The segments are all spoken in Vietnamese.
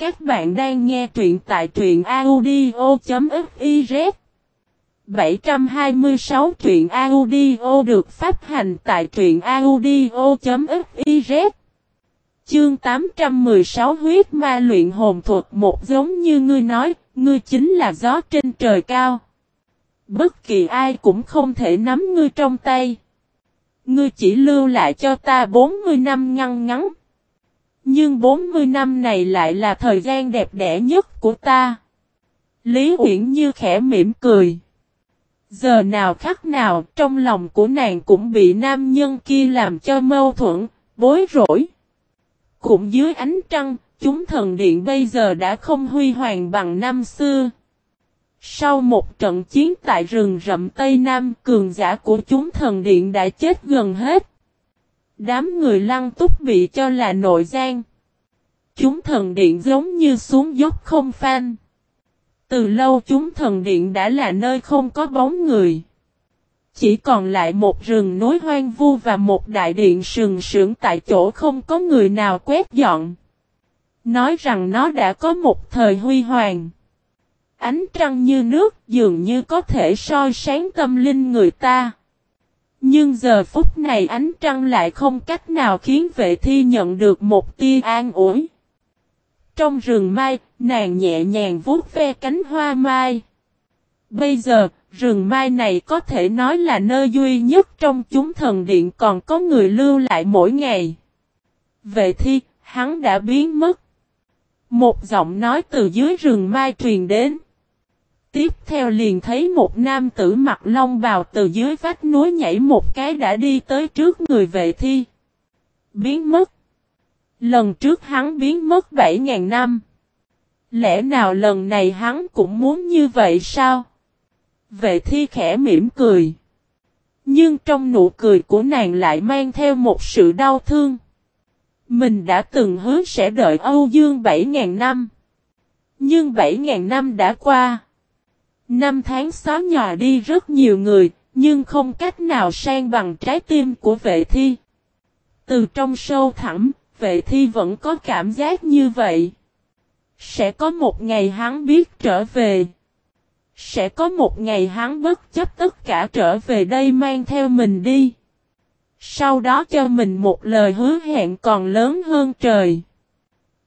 Các bạn đang nghe truyện tại truyện audio.fiz 726 truyện audio được phát hành tại truyện audio.fiz Chương 816 huyết ma luyện hồn thuật một giống như ngươi nói, ngươi chính là gió trên trời cao. Bất kỳ ai cũng không thể nắm ngươi trong tay. Ngươi chỉ lưu lại cho ta 40 năm ngăn ngắn. Nhưng 40 năm này lại là thời gian đẹp đẽ nhất của ta. Lý Uyển Như khẽ mỉm cười. Giờ nào khắc nào trong lòng của nàng cũng bị nam nhân kia làm cho mâu thuẫn, bối rối. Cũng dưới ánh trăng, chúng thần điện bây giờ đã không huy hoàng bằng năm xưa. Sau một trận chiến tại rừng rậm Tây Nam, cường giả của chúng thần điện đã chết gần hết. Đám người lăng túc bị cho là nội gian. Chúng thần điện giống như xuống dốc không phan. Từ lâu chúng thần điện đã là nơi không có bóng người. Chỉ còn lại một rừng núi hoang vu và một đại điện sừng sững tại chỗ không có người nào quét dọn. Nói rằng nó đã có một thời huy hoàng. Ánh trăng như nước dường như có thể soi sáng tâm linh người ta. Nhưng giờ phút này ánh trăng lại không cách nào khiến vệ thi nhận được một tia an ủi. Trong rừng mai, nàng nhẹ nhàng vuốt ve cánh hoa mai. Bây giờ, rừng mai này có thể nói là nơi duy nhất trong chúng thần điện còn có người lưu lại mỗi ngày. Vệ thi, hắn đã biến mất. Một giọng nói từ dưới rừng mai truyền đến. Tiếp theo liền thấy một nam tử mặc long bào từ dưới vách núi nhảy một cái đã đi tới trước người vệ thi. Biến mất. Lần trước hắn biến mất 7.000 năm. Lẽ nào lần này hắn cũng muốn như vậy sao? Vệ thi khẽ mỉm cười. Nhưng trong nụ cười của nàng lại mang theo một sự đau thương. Mình đã từng hứa sẽ đợi Âu Dương 7.000 năm. Nhưng 7.000 năm đã qua. Năm tháng xóa nhòa đi rất nhiều người, nhưng không cách nào sang bằng trái tim của vệ thi. Từ trong sâu thẳm, vệ thi vẫn có cảm giác như vậy. Sẽ có một ngày hắn biết trở về. Sẽ có một ngày hắn bất chấp tất cả trở về đây mang theo mình đi. Sau đó cho mình một lời hứa hẹn còn lớn hơn trời.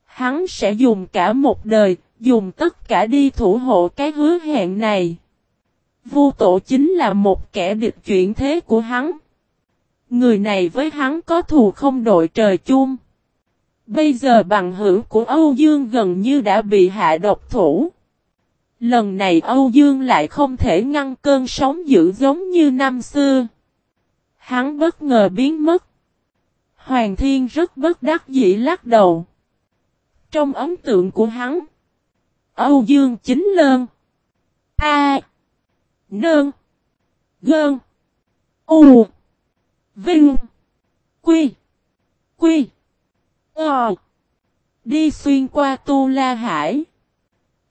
Hắn sẽ dùng cả một đời, dùng tất cả đi thủ hộ cái hứa hẹn này. Vu tổ chính là một kẻ địch chuyển thế của hắn. Người này với hắn có thù không đội trời chung. Bây giờ bằng hữu của Âu Dương gần như đã bị hạ độc thủ. Lần này Âu Dương lại không thể ngăn cơn sóng dữ giống như năm xưa. Hắn bất ngờ biến mất. Hoàng Thiên rất bất đắc dĩ lắc đầu. Trong ấn tượng của hắn, Âu Dương chính lơn. A. Nơn. Gơn. U. Vinh. Quy. Quy. Ờ. Đi xuyên qua Tu La Hải.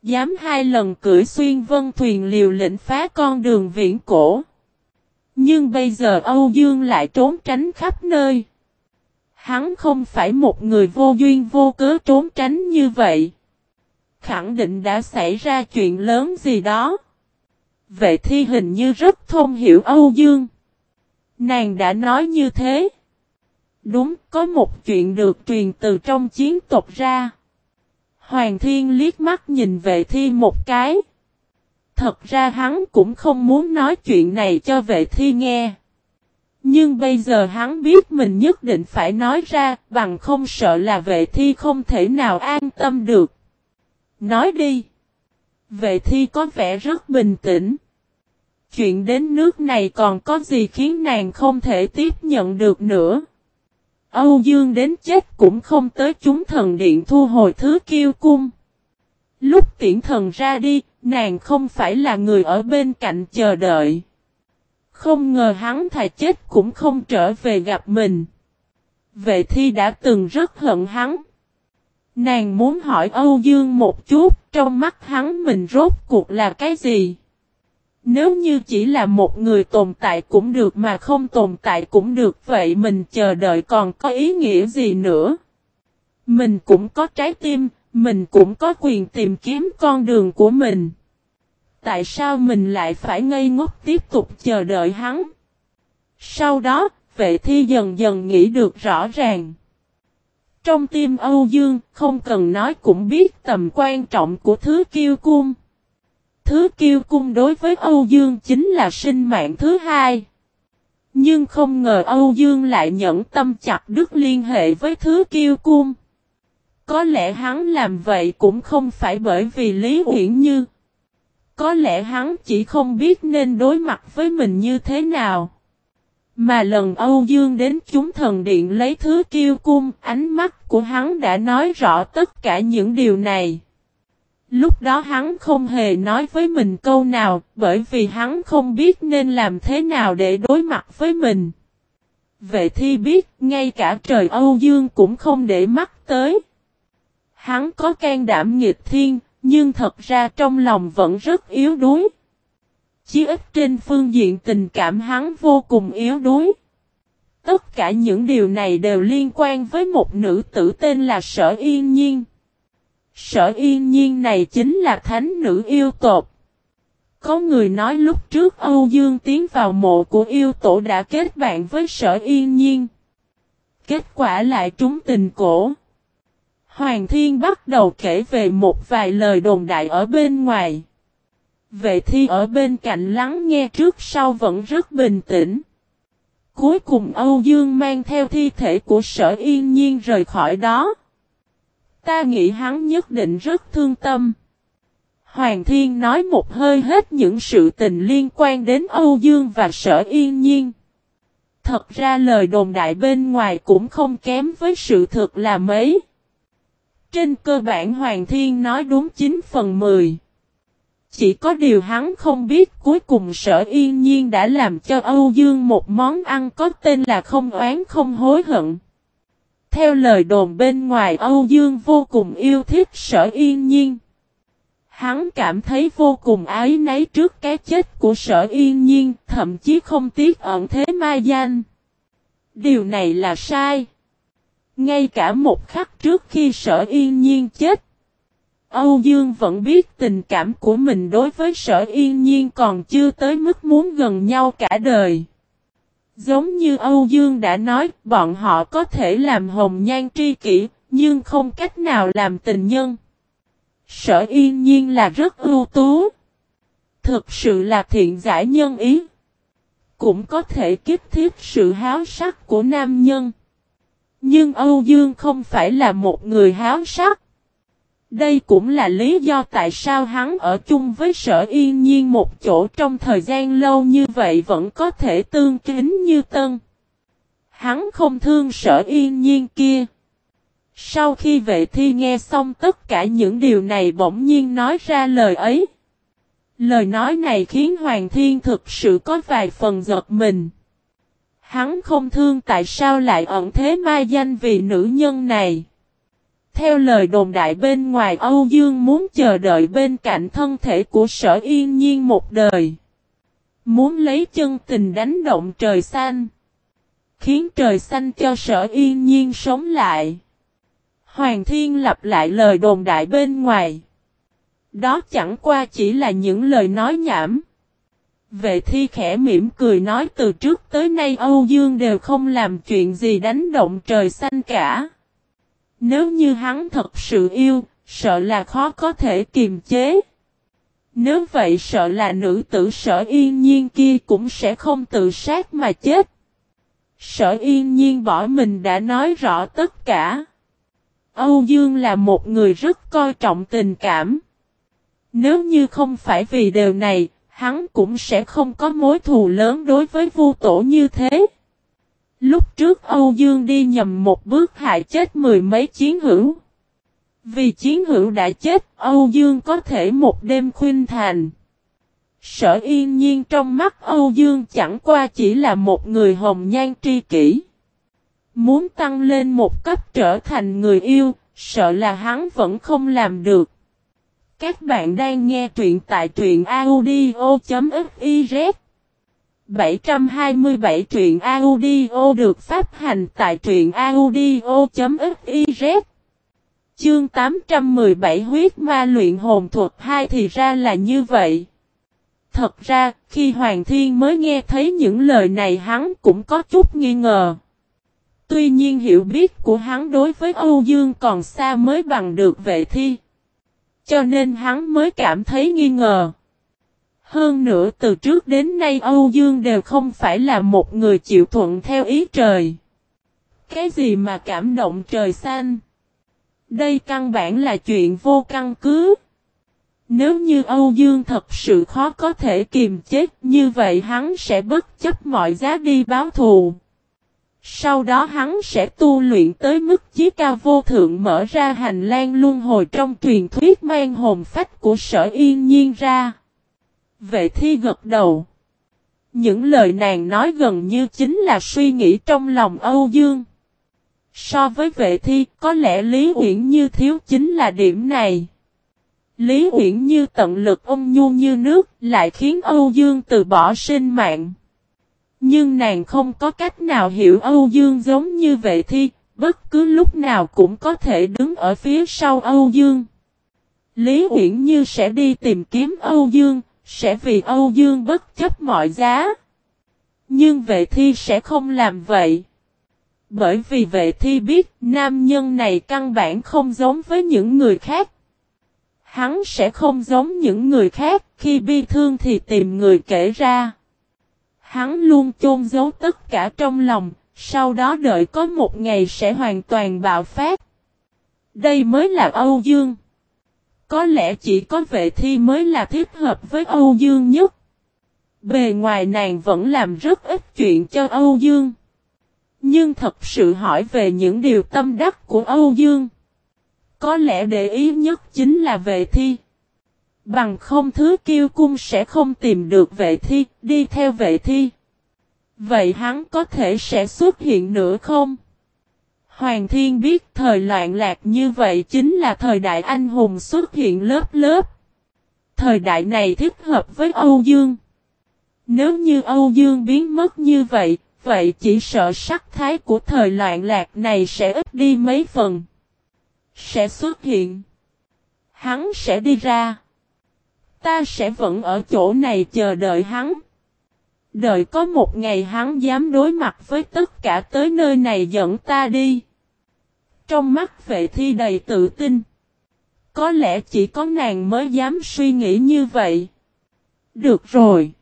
Dám hai lần cưỡi xuyên vân thuyền liều lĩnh phá con đường viễn cổ. Nhưng bây giờ Âu Dương lại trốn tránh khắp nơi. Hắn không phải một người vô duyên vô cớ trốn tránh như vậy. Khẳng định đã xảy ra chuyện lớn gì đó. Vệ thi hình như rất thông hiểu Âu Dương. Nàng đã nói như thế. Đúng, có một chuyện được truyền từ trong chiến tộc ra. Hoàng Thiên liếc mắt nhìn vệ thi một cái. Thật ra hắn cũng không muốn nói chuyện này cho vệ thi nghe. Nhưng bây giờ hắn biết mình nhất định phải nói ra, bằng không sợ là vệ thi không thể nào an tâm được. Nói đi. Vệ thi có vẻ rất bình tĩnh. Chuyện đến nước này còn có gì khiến nàng không thể tiếp nhận được nữa. Âu Dương đến chết cũng không tới chúng thần điện thu hồi thứ kiêu cung. Lúc tiễn thần ra đi, nàng không phải là người ở bên cạnh chờ đợi. Không ngờ hắn thà chết cũng không trở về gặp mình. Vệ thi đã từng rất hận hắn. Nàng muốn hỏi Âu Dương một chút, trong mắt hắn mình rốt cuộc là cái gì? Nếu như chỉ là một người tồn tại cũng được mà không tồn tại cũng được vậy mình chờ đợi còn có ý nghĩa gì nữa? Mình cũng có trái tim, Mình cũng có quyền tìm kiếm con đường của mình. Tại sao mình lại phải ngây ngốc tiếp tục chờ đợi hắn? Sau đó, vệ thi dần dần nghĩ được rõ ràng. Trong tim Âu Dương, không cần nói cũng biết tầm quan trọng của thứ kiêu cung. Thứ kiêu cung đối với Âu Dương chính là sinh mạng thứ hai. Nhưng không ngờ Âu Dương lại nhẫn tâm chặt đứt liên hệ với thứ kiêu cung. Có lẽ hắn làm vậy cũng không phải bởi vì Lý Uyển Như. Có lẽ hắn chỉ không biết nên đối mặt với mình như thế nào. Mà lần Âu Dương đến chúng thần điện lấy thứ kiêu cung, ánh mắt của hắn đã nói rõ tất cả những điều này. Lúc đó hắn không hề nói với mình câu nào, bởi vì hắn không biết nên làm thế nào để đối mặt với mình. Vệ thi biết, ngay cả trời Âu Dương cũng không để mắt tới. Hắn có can đảm nghịch thiên, nhưng thật ra trong lòng vẫn rất yếu đuối. Chí ít trên phương diện tình cảm hắn vô cùng yếu đuối. Tất cả những điều này đều liên quan với một nữ tử tên là Sở Yên Nhiên. Sở Yên Nhiên này chính là thánh nữ yêu tột. Có người nói lúc trước Âu Dương tiến vào mộ của yêu tổ đã kết bạn với Sở Yên Nhiên. Kết quả lại trúng tình cổ. Hoàng Thiên bắt đầu kể về một vài lời đồn đại ở bên ngoài. Vệ thi ở bên cạnh lắng nghe trước sau vẫn rất bình tĩnh. Cuối cùng Âu Dương mang theo thi thể của sở yên nhiên rời khỏi đó. Ta nghĩ hắn nhất định rất thương tâm. Hoàng Thiên nói một hơi hết những sự tình liên quan đến Âu Dương và sở yên nhiên. Thật ra lời đồn đại bên ngoài cũng không kém với sự thực là mấy. Trên cơ bản Hoàng Thiên nói đúng 9 phần 10. Chỉ có điều hắn không biết cuối cùng sở yên nhiên đã làm cho Âu Dương một món ăn có tên là không oán không hối hận. Theo lời đồn bên ngoài Âu Dương vô cùng yêu thích sở yên nhiên. Hắn cảm thấy vô cùng ái náy trước cái chết của sở yên nhiên, thậm chí không tiếc ẩn thế mai danh. Điều này là sai. Ngay cả một khắc trước khi sở yên nhiên chết, Âu Dương vẫn biết tình cảm của mình đối với sở yên nhiên còn chưa tới mức muốn gần nhau cả đời. Giống như Âu Dương đã nói, bọn họ có thể làm hồng nhan tri kỷ, nhưng không cách nào làm tình nhân. Sở yên nhiên là rất ưu tú. Thực sự là thiện giải nhân ý. Cũng có thể kiếp thiết sự háo sắc của nam nhân. Nhưng Âu Dương không phải là một người háo sắc. Đây cũng là lý do tại sao hắn ở chung với sở yên nhiên một chỗ trong thời gian lâu như vậy vẫn có thể tương kính như tân. Hắn không thương sở yên nhiên kia. Sau khi vệ thi nghe xong tất cả những điều này bỗng nhiên nói ra lời ấy. Lời nói này khiến Hoàng Thiên thực sự có vài phần giật mình. Hắn không thương tại sao lại ẩn thế mai danh vì nữ nhân này. Theo lời đồn đại bên ngoài, Âu Dương muốn chờ đợi bên cạnh thân thể của sở yên nhiên một đời. Muốn lấy chân tình đánh động trời xanh. Khiến trời xanh cho sở yên nhiên sống lại. Hoàng thiên lặp lại lời đồn đại bên ngoài. Đó chẳng qua chỉ là những lời nói nhảm. Vệ thi khẽ mỉm cười nói, từ trước tới nay Âu Dương đều không làm chuyện gì đánh động trời xanh cả. Nếu như hắn thật sự yêu, sợ là khó có thể kiềm chế. Nếu vậy sợ là nữ tử sở yên nhiên kia cũng sẽ không tự sát mà chết. Sở yên nhiên bỏ mình đã nói rõ tất cả. Âu Dương là một người rất coi trọng tình cảm. Nếu như không phải vì điều này, hắn cũng sẽ không có mối thù lớn đối với vu tổ như thế. Lúc trước Âu Dương đi nhầm một bước hại chết mười mấy chiến hữu. Vì chiến hữu đã chết, Âu Dương có thể một đêm khuyên thành. Sở yên nhiên trong mắt Âu Dương chẳng qua chỉ là một người hồng nhan tri kỷ. Muốn tăng lên một cấp trở thành người yêu, sợ là hắn vẫn không làm được. Các bạn đang nghe truyện tại truyện audio.fif 727 truyện audio được phát hành tại truyện audio.fiz Chương 817 huyết ma luyện hồn thuật 2 thì ra là như vậy. Thật ra, khi Hoàng Thiên mới nghe thấy những lời này hắn cũng có chút nghi ngờ. Tuy nhiên hiểu biết của hắn đối với Âu Dương còn xa mới bằng được vệ thi. Cho nên hắn mới cảm thấy nghi ngờ. Hơn nữa từ trước đến nay Âu Dương đều không phải là một người chịu thuận theo ý trời. Cái gì mà cảm động trời xanh? Đây căn bản là chuyện vô căn cứ. Nếu như Âu Dương thật sự khó có thể kiềm chết như vậy, hắn sẽ bất chấp mọi giá đi báo thù. Sau đó hắn sẽ tu luyện tới mức chí cao vô thượng, mở ra hành lang luân hồi trong truyền thuyết mang hồn phách của sở yên nhiên ra. Vệ thi gật đầu. Những lời nàng nói gần như chính là suy nghĩ trong lòng Âu Dương. So với vệ thi, có lẽ Lý Uyển Như thiếu chính là điểm này. Lý Uyển Như tận lực ôm nhu như nước, lại khiến Âu Dương từ bỏ sinh mạng. Nhưng nàng không có cách nào hiểu Âu Dương giống như vệ thi, bất cứ lúc nào cũng có thể đứng ở phía sau Âu Dương. Lý Uyển Như sẽ đi tìm kiếm Âu Dương, sẽ vì Âu Dương bất chấp mọi giá. Nhưng vệ thi sẽ không làm vậy. Bởi vì vệ thi biết nam nhân này căn bản không giống với những người khác. Hắn sẽ không giống những người khác khi bi thương thì tìm người kể ra. Hắn luôn chôn giấu tất cả trong lòng, sau đó đợi có một ngày sẽ hoàn toàn bạo phát. Đây mới là Âu Dương. Có lẽ chỉ có vệ thi mới là thích hợp với Âu Dương nhất. Bề ngoài nàng vẫn làm rất ít chuyện cho Âu Dương. Nhưng thật sự hỏi về những điều tâm đắc của Âu Dương. Có lẽ để ý nhất chính là vệ thi. Bằng không thứ kiêu cung sẽ không tìm được vệ thi, đi theo vệ thi. Vậy hắn có thể sẽ xuất hiện nữa không? Hoàng thiên biết thời loạn lạc như vậy chính là thời đại anh hùng xuất hiện lớp lớp. Thời đại này thích hợp với Âu Dương. Nếu như Âu Dương biến mất như vậy, vậy chỉ sợ sắc thái của thời loạn lạc này sẽ ít đi mấy phần. Sẽ xuất hiện. Hắn sẽ đi ra. Ta sẽ vẫn ở chỗ này chờ đợi hắn. Đợi có một ngày hắn dám đối mặt với tất cả tới nơi này dẫn ta đi. Trong mắt vệ thi đầy tự tin. Có lẽ chỉ có nàng mới dám suy nghĩ như vậy. Được rồi.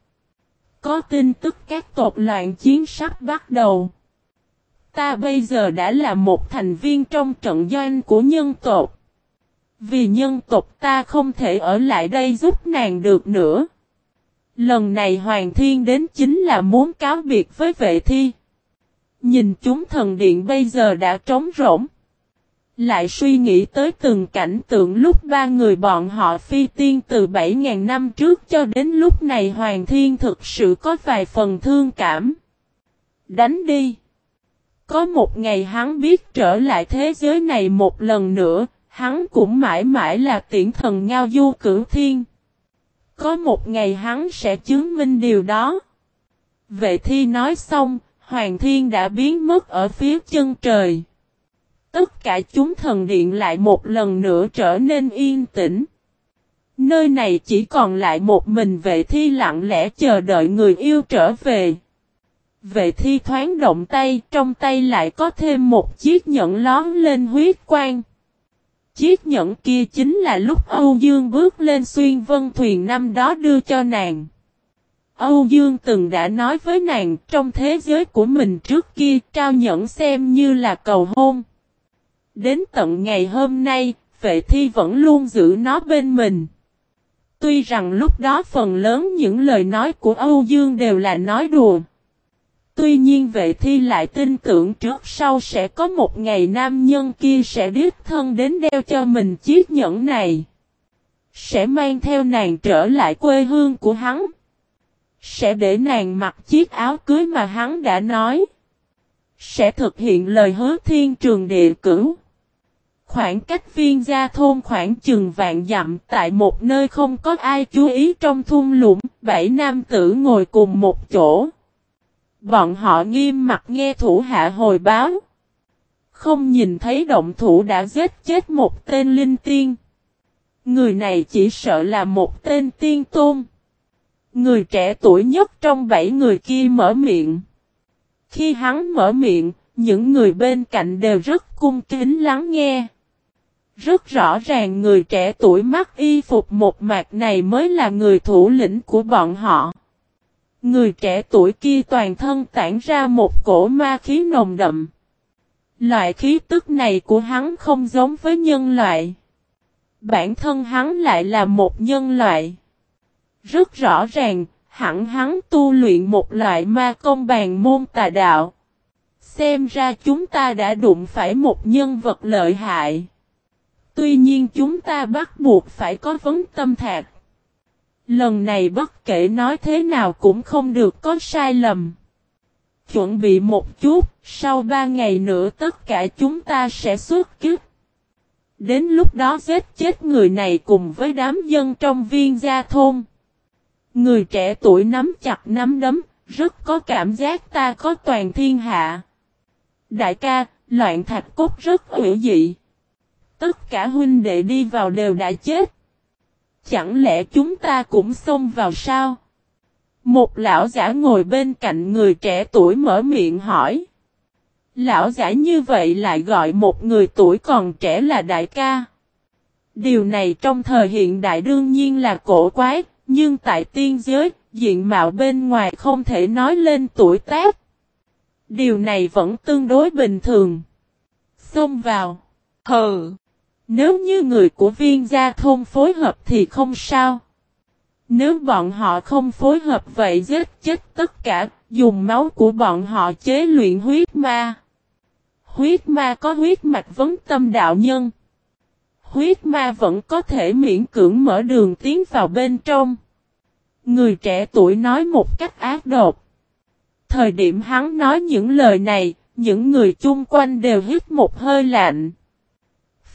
Có tin tức các tộc loạn chiến sắp bắt đầu. Ta bây giờ đã là một thành viên trong trận doanh của nhân tộc. Vì nhân tộc ta không thể ở lại đây giúp nàng được nữa. Lần này Hoàng Thiên đến chính là muốn cáo biệt với vệ thi. Nhìn chúng thần điện bây giờ đã trống rỗng. Lại suy nghĩ tới từng cảnh tượng lúc ba người bọn họ phi tiên từ 7.000 năm trước cho đến lúc này Hoàng Thiên thực sự có vài phần thương cảm. Đánh đi. Có một ngày hắn biết trở lại thế giới này một lần nữa, hắn cũng mãi mãi là tiễn thần ngao du cửu thiên. Có một ngày hắn sẽ chứng minh điều đó. Vệ thi nói xong, Hoàng Thiên đã biến mất ở phía chân trời. Tất cả chúng thần điện lại một lần nữa trở nên yên tĩnh. Nơi này chỉ còn lại một mình vệ thi lặng lẽ chờ đợi người yêu trở về. Vệ thi thoáng động tay, trong tay lại có thêm một chiếc nhẫn lón lên huyết quang. Chiếc nhẫn kia chính là lúc Âu Dương bước lên xuyên vân thuyền năm đó đưa cho nàng. Âu Dương từng đã nói với nàng trong thế giới của mình trước kia trao nhẫn xem như là cầu hôn. Đến tận ngày hôm nay, vệ thi vẫn luôn giữ nó bên mình. Tuy rằng lúc đó phần lớn những lời nói của Âu Dương đều là nói đùa. Tuy nhiên vệ thi lại tin tưởng trước sau sẽ có một ngày nam nhân kia sẽ đích thân đến đeo cho mình chiếc nhẫn này. Sẽ mang theo nàng trở lại quê hương của hắn. Sẽ để nàng mặc chiếc áo cưới mà hắn đã nói. Sẽ thực hiện lời hứa thiên trường địa cửu. Khoảng cách viên gia thôn khoảng chừng vạn dặm tại một nơi không có ai chú ý trong thung lũng, bảy nam tử ngồi cùng một chỗ. Bọn họ nghiêm mặt nghe thủ hạ hồi báo. Không nhìn thấy động thủ đã giết chết một tên linh tiên. Người này chỉ sợ là một tên tiên tôn. Người trẻ tuổi nhất trong bảy người kia mở miệng. Khi hắn mở miệng, những người bên cạnh đều rất cung kính lắng nghe. Rất rõ ràng người trẻ tuổi mắc y phục một mạc này mới là người thủ lĩnh của bọn họ. Người trẻ tuổi kia toàn thân tản ra một cổ ma khí nồng đậm. Loại khí tức này của hắn không giống với nhân loại. Bản thân hắn lại là một nhân loại. Rất rõ ràng, hẳn hắn tu luyện một loại ma công bàn môn tà đạo. Xem ra chúng ta đã đụng phải một nhân vật lợi hại. Tuy nhiên chúng ta bắt buộc phải có vấn tâm thạc. Lần này bất kể nói thế nào cũng không được có sai lầm. Chuẩn bị một chút, sau ba ngày nữa tất cả chúng ta sẽ xuất kích. Đến lúc đó giết chết người này cùng với đám dân trong viên gia thôn. Người trẻ tuổi nắm chặt nắm đấm, rất có cảm giác ta có toàn thiên hạ. Đại ca, loạn thạch cốt rất hữu dị. Tất cả huynh đệ đi vào đều đã chết. Chẳng lẽ chúng ta cũng xông vào sao? Một lão giả ngồi bên cạnh người trẻ tuổi mở miệng hỏi. Lão giả như vậy lại gọi một người tuổi còn trẻ là đại ca. Điều này trong thời hiện đại đương nhiên là cổ quái, nhưng tại tiên giới, diện mạo bên ngoài không thể nói lên tuổi tác. Điều này vẫn tương đối bình thường. Xông vào. Hờ. Nếu như người của viên gia thôn phối hợp thì không sao. Nếu bọn họ không phối hợp vậy giết chết tất cả, dùng máu của bọn họ chế luyện huyết ma. Huyết ma có huyết mạch vấn tâm đạo nhân. Huyết ma vẫn có thể miễn cưỡng mở đường tiến vào bên trong. Người trẻ tuổi nói một cách ác độc. Thời điểm hắn nói những lời này, những người chung quanh đều hít một hơi lạnh.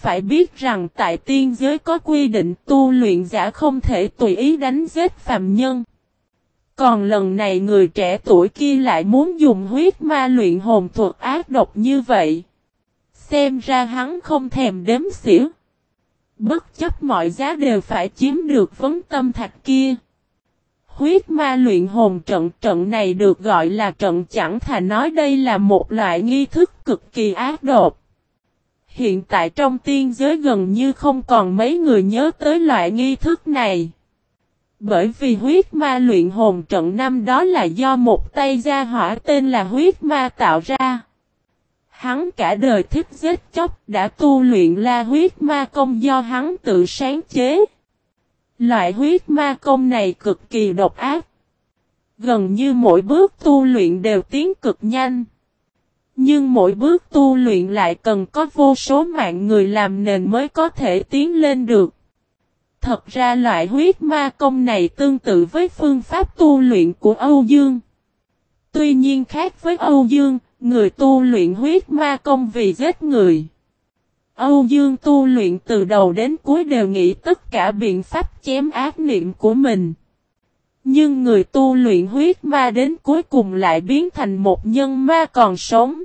Phải biết rằng tại tiên giới có quy định tu luyện giả không thể tùy ý đánh giết phàm nhân. Còn lần này người trẻ tuổi kia lại muốn dùng huyết ma luyện hồn thuật ác độc như vậy. Xem ra hắn không thèm đếm xỉu. Bất chấp mọi giá đều phải chiếm được vấn tâm thạch kia. Huyết ma luyện hồn trận trận này được gọi là trận chẳng thà nói đây là một loại nghi thức cực kỳ ác độc. Hiện tại trong tiên giới gần như không còn mấy người nhớ tới loại nghi thức này. Bởi vì huyết ma luyện hồn trận năm đó là do một tay gia hỏa tên là huyết ma tạo ra. Hắn cả đời thích giết chóc, đã tu luyện la huyết ma công do hắn tự sáng chế. Loại huyết ma công này cực kỳ độc ác. Gần như mỗi bước tu luyện đều tiến cực nhanh. Nhưng mỗi bước tu luyện lại cần có vô số mạng người làm nền mới có thể tiến lên được. Thật ra loại huyết ma công này tương tự với phương pháp tu luyện của Âu Dương. Tuy nhiên khác với Âu Dương, người tu luyện huyết ma công vì giết người. Âu Dương tu luyện từ đầu đến cuối đều nghĩ tất cả biện pháp chém ác niệm của mình. Nhưng người tu luyện huyết ma đến cuối cùng lại biến thành một nhân ma còn sống.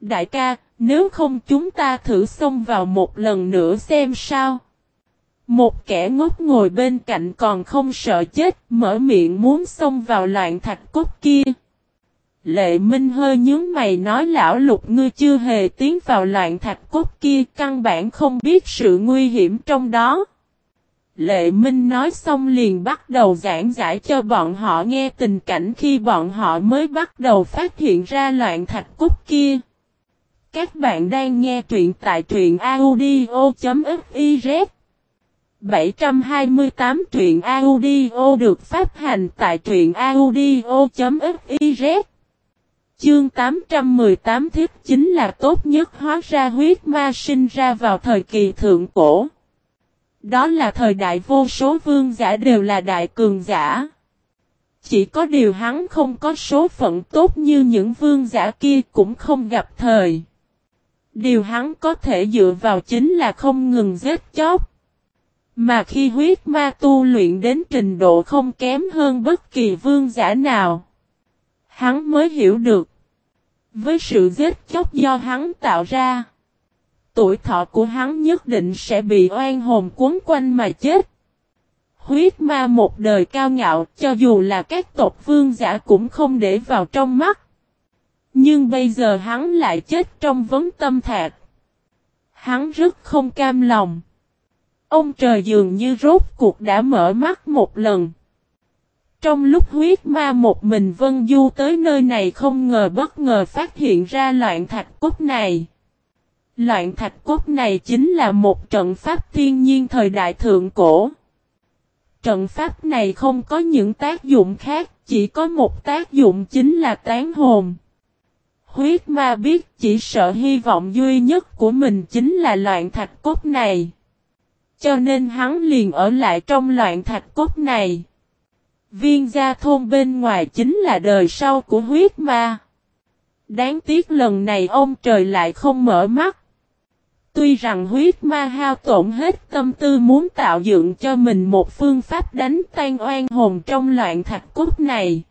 Đại ca, nếu không chúng ta thử xông vào một lần nữa xem sao. Một kẻ ngốc ngồi bên cạnh còn không sợ chết, mở miệng muốn xông vào loạn thạch cốt kia. Lệ Minh hơi nhướng mày nói lão lục ngươi chưa hề tiến vào loạn thạch cốt kia căn bản không biết sự nguy hiểm trong đó. Lệ Minh nói xong liền bắt đầu giảng giải cho bọn họ nghe tình cảnh khi bọn họ mới bắt đầu phát hiện ra loạn thạch cốt kia. Các bạn đang nghe truyện tại truyện audio.fiz 728 truyện audio được phát hành tại truyện audio.fiz Chương 818 thiết chính là tốt nhất hóa ra huyết ma sinh ra vào thời kỳ thượng cổ. Đó là thời đại vô số vương giả đều là đại cường giả. Chỉ có điều hắn không có số phận tốt như những vương giả kia cũng không gặp thời. Điều hắn có thể dựa vào chính là không ngừng giết chóc. Mà khi huyết ma tu luyện đến trình độ không kém hơn bất kỳ vương giả nào. Hắn mới hiểu được. Với sự giết chóc do hắn tạo ra, tuổi thọ của hắn nhất định sẽ bị oan hồn cuốn quanh mà chết. Huyết ma một đời cao ngạo, cho dù là các tộc vương giả cũng không để vào trong mắt. Nhưng bây giờ hắn lại chết trong vấn tâm thạc. Hắn rất không cam lòng. Ông trời dường như rốt cuộc đã mở mắt một lần. Trong lúc huyết ma một mình vân du tới nơi này không ngờ bất ngờ phát hiện ra loạn thạch cốt này. Loạn thạch cốt này chính là một trận pháp thiên nhiên thời đại thượng cổ. Trận pháp này không có những tác dụng khác, chỉ có một tác dụng chính là tán hồn. Huyết ma biết chỉ sợ hy vọng duy nhất của mình chính là loạn thạch cốt này. Cho nên hắn liền ở lại trong loạn thạch cốt này. Viên gia thôn bên ngoài chính là đời sau của huyết ma. Đáng tiếc lần này ông trời lại không mở mắt. Tuy rằng huyết ma hao tổn hết tâm tư muốn tạo dựng cho mình một phương pháp đánh tan oan hồn trong loạn thạch cốt này.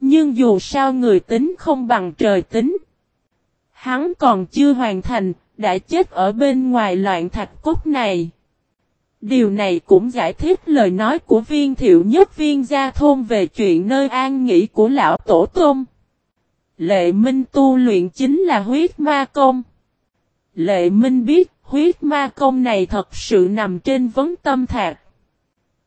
Nhưng dù sao người tính không bằng trời tính. Hắn còn chưa hoàn thành, đã chết ở bên ngoài loạn thạch cốt này. Điều này cũng giải thích lời nói của viên thiệu nhất viên gia thôn về chuyện nơi an nghỉ của lão tổ tôm. Lệ Minh tu luyện chính là huyết ma công. Lệ Minh biết huyết ma công này thật sự nằm trên vấn tâm thạc.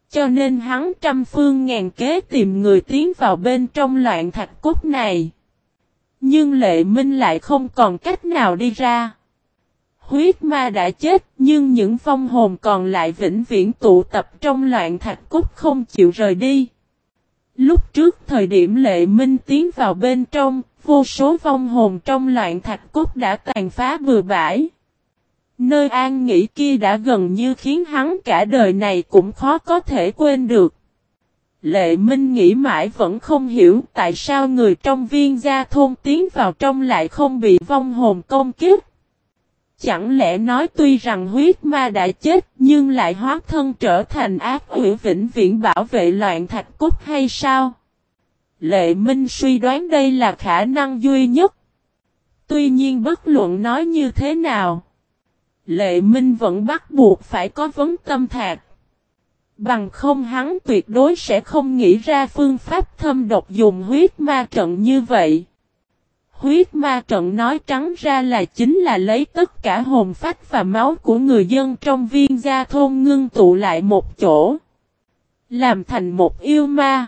Cho nên hắn trăm phương ngàn kế tìm người tiến vào bên trong loạn thạch cốt này. Nhưng Lệ Minh lại không còn cách nào đi ra. Huyết ma đã chết nhưng những phong hồn còn lại vĩnh viễn tụ tập trong loạn thạch cốt không chịu rời đi. Lúc trước thời điểm Lệ Minh tiến vào bên trong, vô số vong hồn trong loạn thạch cốt đã tàn phá bừa bãi. Nơi an nghỉ kia đã gần như khiến hắn cả đời này cũng khó có thể quên được. Lệ Minh nghĩ mãi vẫn không hiểu tại sao người trong viên gia thôn tiến vào trong lại không bị vong hồn công kiếp. Chẳng lẽ nói tuy rằng huyết ma đã chết nhưng lại hóa thân trở thành ác quỷ vĩnh viễn bảo vệ loạn thạch cốt hay sao? Lệ Minh suy đoán đây là khả năng duy nhất. Tuy nhiên bất luận nói như thế nào. Lệ Minh vẫn bắt buộc phải có vấn tâm thạc. Bằng không hắn tuyệt đối sẽ không nghĩ ra phương pháp thâm độc dùng huyết ma trận như vậy. Huyết ma trận nói trắng ra là chính là lấy tất cả hồn phách và máu của người dân trong viên gia thôn ngưng tụ lại một chỗ. Làm thành một yêu ma.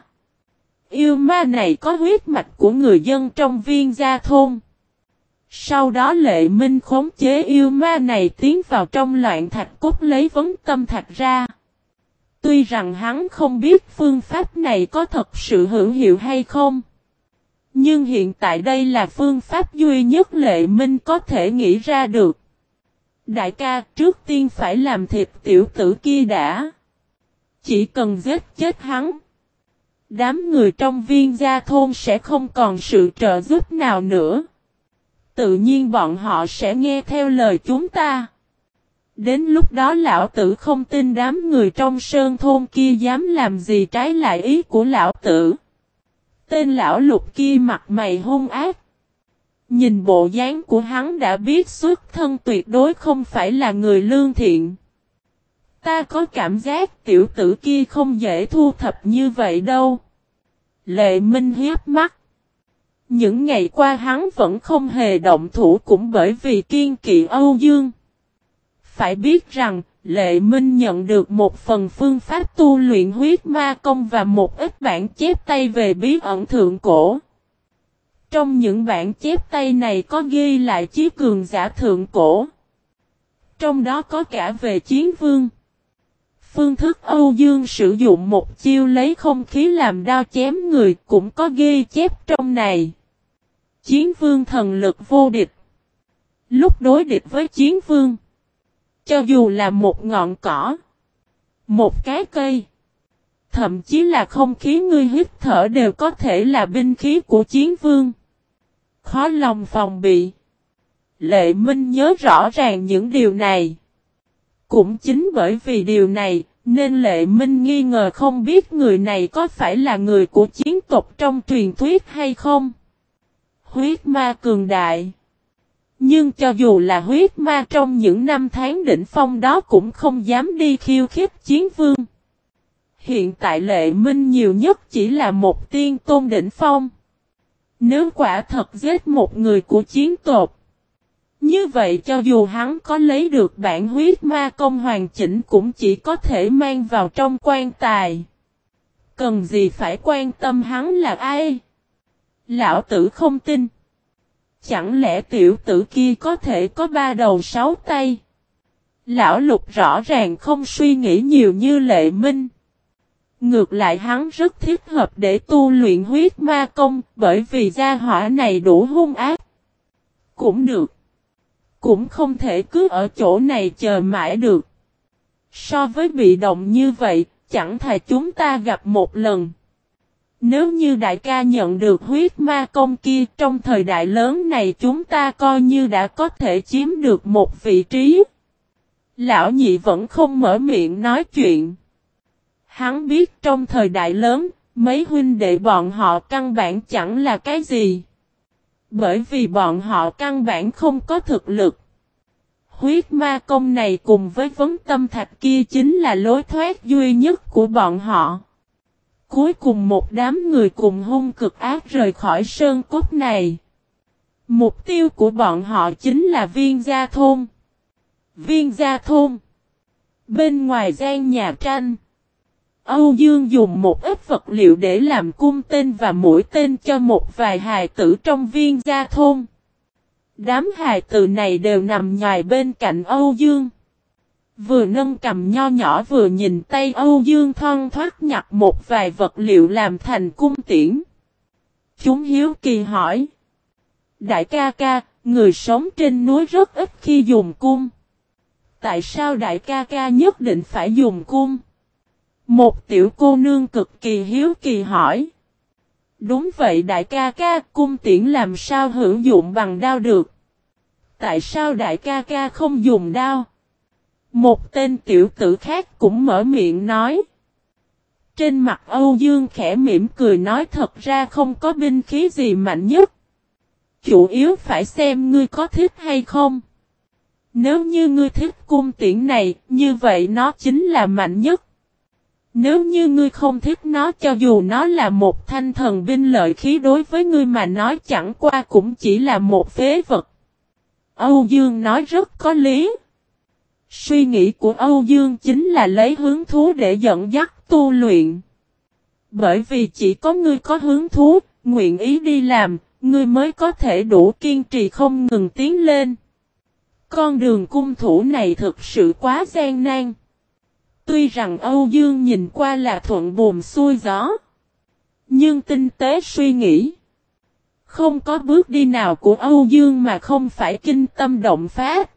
Yêu ma này có huyết mạch của người dân trong viên gia thôn. Sau đó lệ minh khống chế yêu ma này tiến vào trong loạn thạch cốt lấy vấn tâm thạch ra. Tuy rằng hắn không biết phương pháp này có thật sự hữu hiệu hay không. Nhưng hiện tại đây là phương pháp duy nhất lệ minh có thể nghĩ ra được. Đại ca, trước tiên phải làm thịt tiểu tử kia đã. Chỉ cần giết chết hắn. Đám người trong viên gia thôn sẽ không còn sự trợ giúp nào nữa. Tự nhiên bọn họ sẽ nghe theo lời chúng ta. Đến lúc đó lão tử không tin đám người trong sơn thôn kia dám làm gì trái lại ý của lão tử. Tên lão lục kia mặt mày hung ác. Nhìn bộ dáng của hắn đã biết xuất thân tuyệt đối không phải là người lương thiện. Ta có cảm giác tiểu tử kia không dễ thu thập như vậy đâu. Lệ Minh hiếp mắt. Những ngày qua hắn vẫn không hề động thủ cũng bởi vì kiên kỵ Âu Dương. Phải biết rằng, Lệ Minh nhận được một phần phương pháp tu luyện huyết ma công và một ít bản chép tay về bí ẩn thượng cổ. Trong những bản chép tay này có ghi lại chí cường giả thượng cổ. Trong đó có cả về chiến vương. Phương thức Âu Dương sử dụng một chiêu lấy không khí làm đao chém người cũng có ghi chép trong này. Chiến vương thần lực vô địch. Lúc đối địch với chiến vương. Cho dù là một ngọn cỏ. Một cái cây. Thậm chí là không khí ngươi hít thở đều có thể là binh khí của chiến vương. Khó lòng phòng bị. Lệ Minh nhớ rõ ràng những điều này. Cũng chính bởi vì điều này, nên Lệ Minh nghi ngờ không biết người này có phải là người của chiến tộc trong truyền thuyết hay không. huyết ma cường đại. Nhưng cho dù là huyết ma trong những năm tháng đỉnh phong đó cũng không dám đi khiêu khích chiến vương. Hiện tại lệ minh nhiều nhất chỉ là một tiên tôn đỉnh phong. Nếu quả thật giết một người của chiến tộc. Như vậy cho dù hắn có lấy được bản huyết ma công hoàn chỉnh cũng chỉ có thể mang vào trong quan tài. Cần gì phải quan tâm hắn là ai? Lão tử không tin. Chẳng lẽ tiểu tử kia có thể có ba đầu sáu tay? Lão lục rõ ràng không suy nghĩ nhiều như lệ minh. Ngược lại hắn rất thích hợp để tu luyện huyết ma công bởi vì gia hỏa này đủ hung ác. Cũng được. Cũng không thể cứ ở chỗ này chờ mãi được. So với bị động như vậy, chẳng thà chúng ta gặp một lần. Nếu như đại ca nhận được huyết ma công kia trong thời đại lớn này chúng ta coi như đã có thể chiếm được một vị trí. Lão nhị vẫn không mở miệng nói chuyện. Hắn biết trong thời đại lớn, mấy huynh đệ bọn họ căn bản chẳng là cái gì. Bởi vì bọn họ căn bản không có thực lực. Huyết ma công này cùng với vấn tâm thạch kia chính là lối thoát duy nhất của bọn họ. Cuối cùng một đám người cùng hung cực ác rời khỏi sơn cốt này. Mục tiêu của bọn họ chính là viên gia thôn. Viên gia thôn. Bên ngoài gian nhà tranh. Âu Dương dùng một ít vật liệu để làm cung tên và mũi tên cho một vài hài tử trong viên gia thôn. Đám hài tử này đều nằm nhòi bên cạnh Âu Dương. Vừa nâng cầm nho nhỏ vừa nhìn tay Âu Dương thon thoát nhặt một vài vật liệu làm thành cung tiễn. Chúng hiếu kỳ hỏi. Đại ca ca, người sống trên núi rất ít khi dùng cung. Tại sao đại ca ca nhất định phải dùng cung? Một tiểu cô nương cực kỳ hiếu kỳ hỏi. Đúng vậy đại ca ca, cung tiễn làm sao hữu dụng bằng đao được? Tại sao đại ca ca không dùng đao? Một tên tiểu tử khác cũng mở miệng nói. Trên mặt Âu Dương khẽ mỉm cười nói thật ra không có binh khí gì mạnh nhất. Chủ yếu phải xem ngươi có thích hay không. Nếu như ngươi thích cung tiễn này, như vậy nó chính là mạnh nhất. Nếu như ngươi không thích nó cho dù nó là một thanh thần binh lợi khí đối với ngươi mà nói chẳng qua cũng chỉ là một phế vật. Âu Dương nói rất có lý. Suy nghĩ của Âu Dương chính là lấy hướng thú để dẫn dắt tu luyện. Bởi vì chỉ có ngươi có hướng thú, nguyện ý đi làm, ngươi mới có thể đủ kiên trì không ngừng tiến lên. Con đường cung thủ này thực sự quá gian nan. Tuy rằng Âu Dương nhìn qua là thuận buồm xuôi gió. Nhưng tinh tế suy nghĩ. Không có bước đi nào của Âu Dương mà không phải kinh tâm động phát.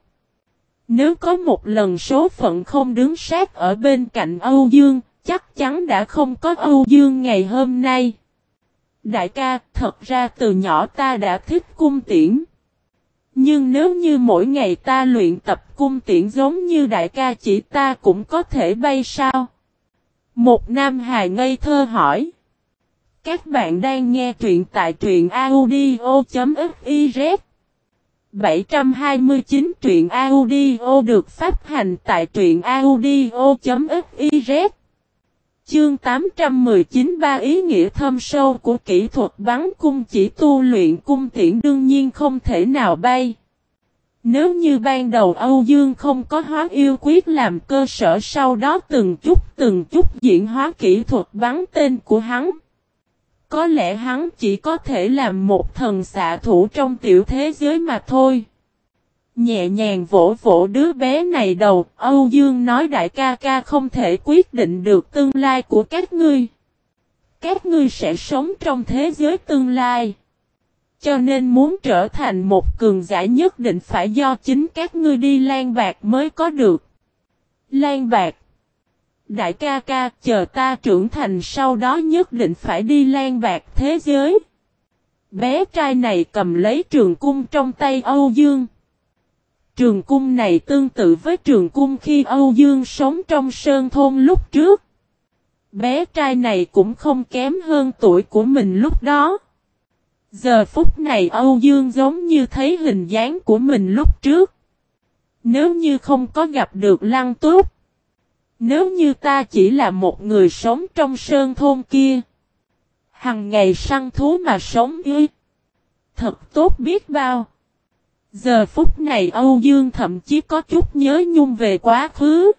Nếu có một lần số phận không đứng sát ở bên cạnh Âu Dương, chắc chắn đã không có Âu Dương ngày hôm nay. Đại ca, thật ra từ nhỏ ta đã thích cung tiễn. Nhưng nếu như mỗi ngày ta luyện tập cung tiễn giống như đại ca chỉ ta cũng có thể bay sao? Một nam hài ngây thơ hỏi. Các bạn đang nghe truyện tại truyện audio.fiz 729 truyện audio được phát hành tại truyện audio.fiz Chương 819 ba ý nghĩa thâm sâu của kỹ thuật bắn cung chỉ tu luyện cung tiễn đương nhiên không thể nào bay. Nếu như ban đầu Âu Dương không có hóa yêu quyết làm cơ sở sau đó từng chút từng chút diễn hóa kỹ thuật bắn tên của hắn. Có lẽ hắn chỉ có thể làm một thần xạ thủ trong tiểu thế giới mà thôi. Nhẹ nhàng vỗ vỗ đứa bé này đầu, Âu Dương nói đại ca ca không thể quyết định được tương lai của các ngươi. Các ngươi sẽ sống trong thế giới tương lai. Cho nên muốn trở thành một cường giả nhất định phải do chính các ngươi đi lan bạc mới có được. Lan bạc. Đại ca ca chờ ta trưởng thành sau đó nhất định phải đi lan bạc thế giới. Bé trai này cầm lấy trường cung trong tay Âu Dương. Trường cung này tương tự với trường cung khi Âu Dương sống trong sơn thôn lúc trước. Bé trai này cũng không kém hơn tuổi của mình lúc đó. Giờ phút này Âu Dương giống như thấy hình dáng của mình lúc trước. Nếu như không có gặp được lăng túc. Nếu như ta chỉ là một người sống trong sơn thôn kia. Hằng ngày săn thú mà sống ư. Thật tốt biết bao. Giờ phút này Âu Dương thậm chí có chút nhớ nhung về quá khứ.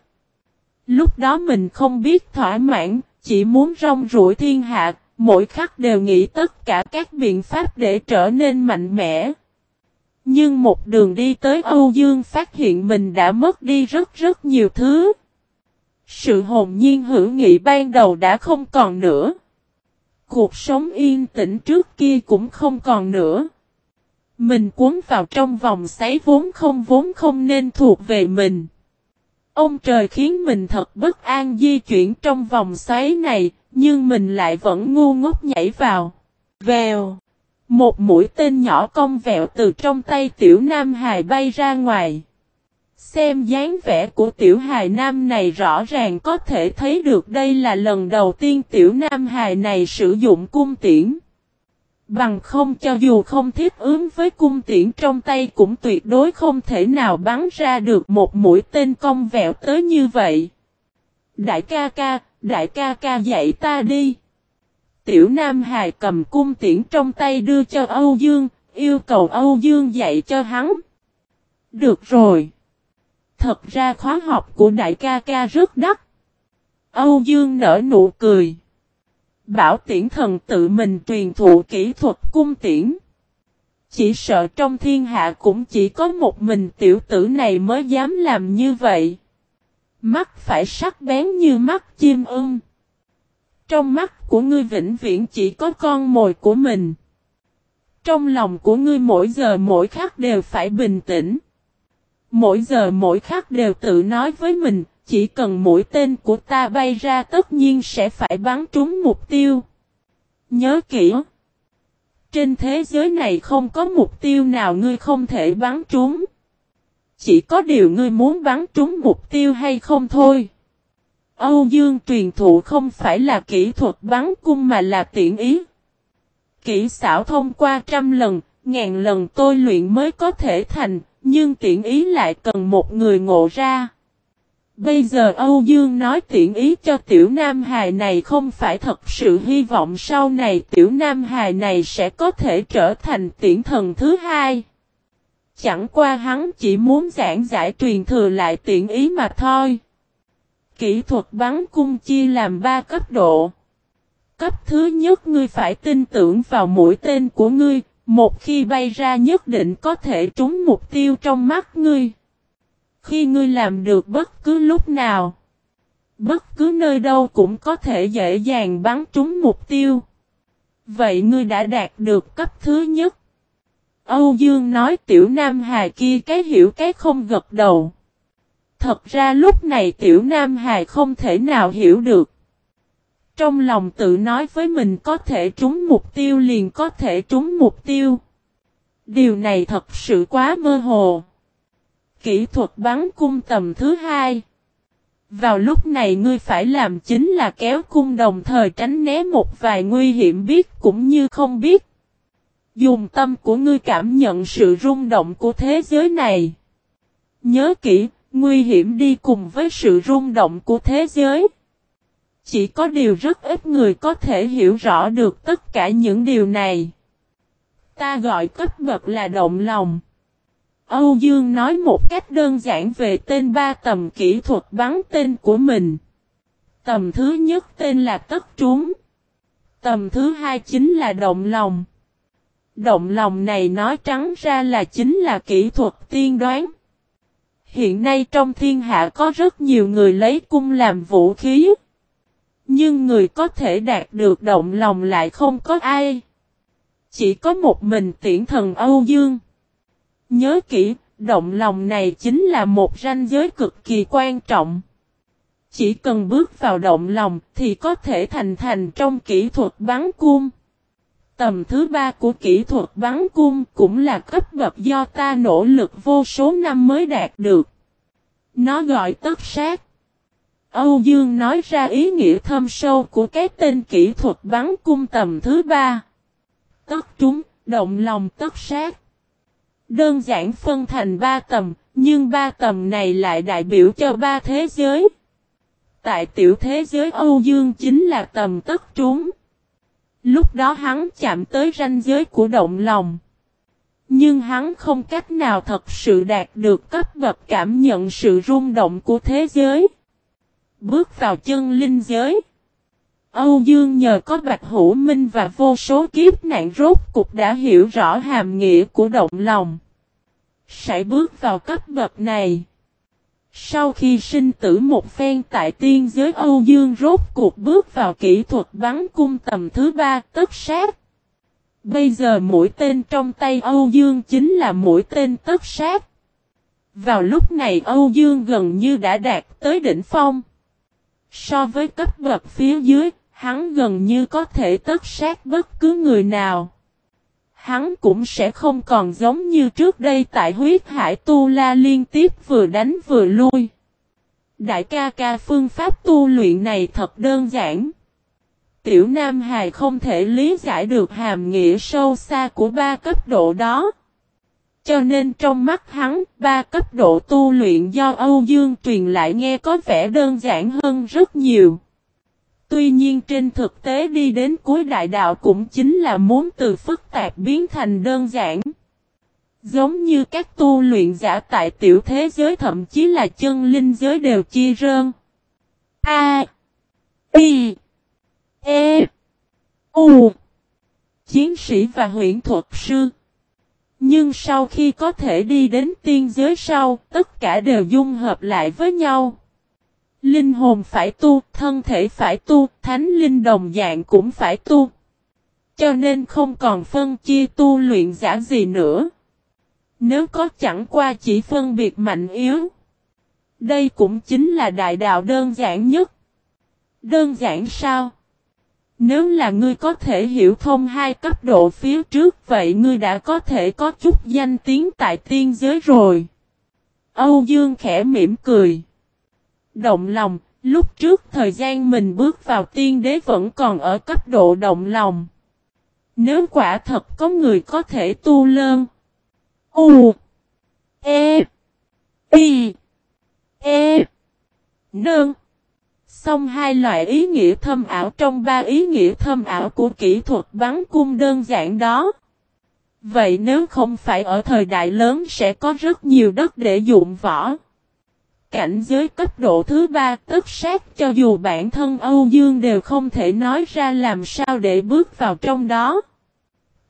Lúc đó mình không biết thỏa mãn, chỉ muốn rong rủi thiên hạ, mỗi khắc đều nghĩ tất cả các biện pháp để trở nên mạnh mẽ. Nhưng một đường đi tới Âu Dương phát hiện mình đã mất đi rất rất nhiều thứ. Sự hồn nhiên hữu nghị ban đầu đã không còn nữa. Cuộc sống yên tĩnh trước kia cũng không còn nữa. Mình cuốn vào trong vòng xoáy vốn không vốn không nên thuộc về mình. Ông trời khiến mình thật bất an di chuyển trong vòng xoáy này, nhưng mình lại vẫn ngu ngốc nhảy vào. Vèo. Một mũi tên nhỏ cong vẹo từ trong tay tiểu nam hài bay ra ngoài. Xem dáng vẻ của tiểu hài nam này rõ ràng có thể thấy được đây là lần đầu tiên tiểu nam hài này sử dụng cung tiễn. Bằng không cho dù không thiết ứng với cung tiễn trong tay cũng tuyệt đối không thể nào bắn ra được một mũi tên cong vẹo tới như vậy. Đại ca ca, đại ca ca dạy ta đi. Tiểu Nam Hài cầm cung tiễn trong tay đưa cho Âu Dương, yêu cầu Âu Dương dạy cho hắn. Được rồi. Thật ra khóa học của đại ca ca rất đắt. Âu Dương nở nụ cười. Bảo tiễn thần tự mình truyền thụ kỹ thuật cung tiễn. Chỉ sợ trong thiên hạ cũng chỉ có một mình tiểu tử này mới dám làm như vậy. Mắt phải sắc bén như mắt chim ưng. Trong mắt của ngươi vĩnh viễn chỉ có con mồi của mình. Trong lòng của ngươi mỗi giờ mỗi khắc đều phải bình tĩnh. Mỗi giờ mỗi khắc đều tự nói với mình, chỉ cần mũi tên của ta bay ra tất nhiên sẽ phải bắn trúng mục tiêu. Nhớ kỹ. Trên thế giới này không có mục tiêu nào ngươi không thể bắn trúng. Chỉ có điều ngươi muốn bắn trúng mục tiêu hay không thôi. Âu Dương truyền thụ không phải là kỹ thuật bắn cung mà là tiện ý. Kỹ xảo thông qua trăm lần, ngàn lần tôi luyện mới có thể thành, nhưng tiện ý lại cần một người ngộ ra. Bây giờ Âu Dương nói tiện ý cho tiểu nam hài này không phải thật sự hy vọng sau này tiểu nam hài này sẽ có thể trở thành tiện thần thứ hai. Chẳng qua hắn chỉ muốn giảng giải truyền thừa lại tiện ý mà thôi. Kỹ thuật bắn cung chia làm ba cấp độ. Cấp thứ nhất ngươi phải tin tưởng vào mũi tên của ngươi, một khi bay ra nhất định có thể trúng mục tiêu trong mắt ngươi. Khi ngươi làm được bất cứ lúc nào, bất cứ nơi đâu cũng có thể dễ dàng bắn trúng mục tiêu. Vậy ngươi đã đạt được cấp thứ nhất. Âu Dương nói tiểu nam hài kia cái hiểu cái không gật đầu. Thật ra lúc này tiểu nam hài không thể nào hiểu được. Trong lòng tự nói với mình có thể trúng mục tiêu liền có thể trúng mục tiêu. Điều này thật sự quá mơ hồ. Kỹ thuật bắn cung tầm thứ hai. Vào lúc này ngươi phải làm chính là kéo cung đồng thời tránh né một vài nguy hiểm biết cũng như không biết. Dùng tâm của ngươi cảm nhận sự rung động của thế giới này. Nhớ kỹ, nguy hiểm đi cùng với sự rung động của thế giới. Chỉ có điều rất ít người có thể hiểu rõ được tất cả những điều này. Ta gọi cấp bậc là động lòng. Âu Dương nói một cách đơn giản về tên ba tầm kỹ thuật bắn tên của mình. Tầm thứ nhất tên là tất trúng. Tầm thứ hai chính là động lòng. Động lòng này nói trắng ra là chính là kỹ thuật tiên đoán. Hiện nay trong thiên hạ có rất nhiều người lấy cung làm vũ khí. Nhưng người có thể đạt được động lòng lại không có ai. Chỉ có một mình tiễn thần Âu Dương. Nhớ kỹ, động lòng này chính là một ranh giới cực kỳ quan trọng. Chỉ cần bước vào động lòng thì có thể thành thành trong kỹ thuật bắn cung. Tầm thứ ba của kỹ thuật bắn cung cũng là cấp bậc do ta nỗ lực vô số năm mới đạt được. Nó gọi tất sát. Âu Dương nói ra ý nghĩa thâm sâu của cái tên kỹ thuật bắn cung tầm thứ ba. Tất trúng, Động lòng tất sát. Đơn giản phân thành ba tầm, nhưng ba tầm này lại đại biểu cho ba thế giới. Tại tiểu thế giới Âu Dương chính là tầm tất trúng. Lúc đó hắn chạm tới ranh giới của động lòng. Nhưng hắn không cách nào thật sự đạt được cấp bậc cảm nhận sự rung động của thế giới. Bước vào chân linh giới. Âu Dương nhờ có Bạch Hữu Minh và vô số kiếp nạn rốt cục đã hiểu rõ hàm nghĩa của động lòng. Sẽ bước vào cấp bậc này. Sau khi sinh tử một phen tại tiên giới Âu Dương rốt cuộc bước vào kỹ thuật bắn cung tầm thứ ba tất sát. Bây giờ mũi tên trong tay Âu Dương chính là mũi tên tất sát. Vào lúc này Âu Dương gần như đã đạt tới đỉnh phong. So với cấp bậc phía dưới, hắn gần như có thể tất sát bất cứ người nào. Hắn cũng sẽ không còn giống như trước đây tại huyết hải tu la liên tiếp vừa đánh vừa lui. Đại ca ca phương pháp tu luyện này thật đơn giản. Tiểu Nam Hài không thể lý giải được hàm nghĩa sâu xa của ba cấp độ đó. Cho nên trong mắt hắn, ba cấp độ tu luyện do Âu Dương truyền lại nghe có vẻ đơn giản hơn rất nhiều. Tuy nhiên trên thực tế đi đến cuối đại đạo cũng chính là muốn từ phức tạp biến thành đơn giản. Giống như các tu luyện giả tại tiểu thế giới thậm chí là chân linh giới đều chia rơn. A. I. E. U. Chiến sĩ và huyện thuật sư. Nhưng sau khi có thể đi đến tiên giới sau, tất cả đều dung hợp lại với nhau. Linh hồn phải tu, thân thể phải tu, thánh linh đồng dạng cũng phải tu. Cho nên không còn phân chia tu luyện giả gì nữa. Nếu có chẳng qua chỉ phân biệt mạnh yếu. Đây cũng chính là đại đạo đơn giản nhất. Đơn giản sao? Nếu là ngươi có thể hiểu thông hai cấp độ phía trước vậy ngươi đã có thể có chút danh tiếng tại tiên giới rồi. Âu Dương khẽ mỉm cười. Động lòng, lúc trước thời gian mình bước vào tiên đế vẫn còn ở cấp độ động lòng. Nếu quả thật có người có thể tu lơn. U. E. I. E. Nương. Xong hai loại ý nghĩa thâm ảo trong ba ý nghĩa thâm ảo của kỹ thuật bắn cung đơn giản đó. Vậy nếu không phải ở thời đại lớn sẽ có rất nhiều đất để dụng võ. Cảnh giới cấp độ thứ ba tất sát cho dù bản thân Âu Dương đều không thể nói ra làm sao để bước vào trong đó.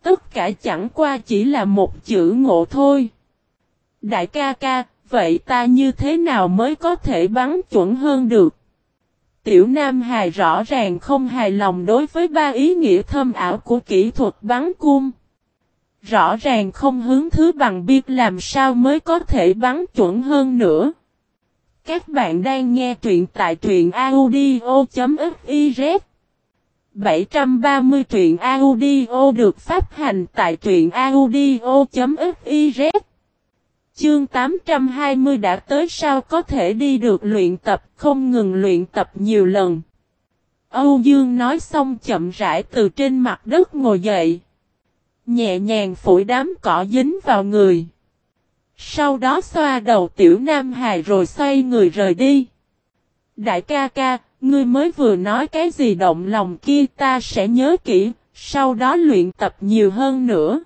Tất cả chẳng qua chỉ là một chữ ngộ thôi. Đại ca ca, vậy ta như thế nào mới có thể bắn chuẩn hơn được? Tiểu Nam Hài rõ ràng không hài lòng đối với ba ý nghĩa thâm ảo của kỹ thuật bắn cung. Rõ ràng không hướng thứ bằng biết làm sao mới có thể bắn chuẩn hơn nữa. Các bạn đang nghe truyện tại truyện audio.fiz 730 truyện audio được phát hành tại truyện audio.fiz Chương 820 đã tới sao có thể đi được luyện tập, không ngừng luyện tập nhiều lần. Âu Dương nói xong chậm rãi từ trên mặt đất ngồi dậy. Nhẹ nhàng phủi đám cỏ dính vào người. Sau đó xoa đầu tiểu nam hài rồi xoay người rời đi. Đại ca ca, ngươi mới vừa nói cái gì động lòng kia ta sẽ nhớ kỹ, sau đó luyện tập nhiều hơn nữa.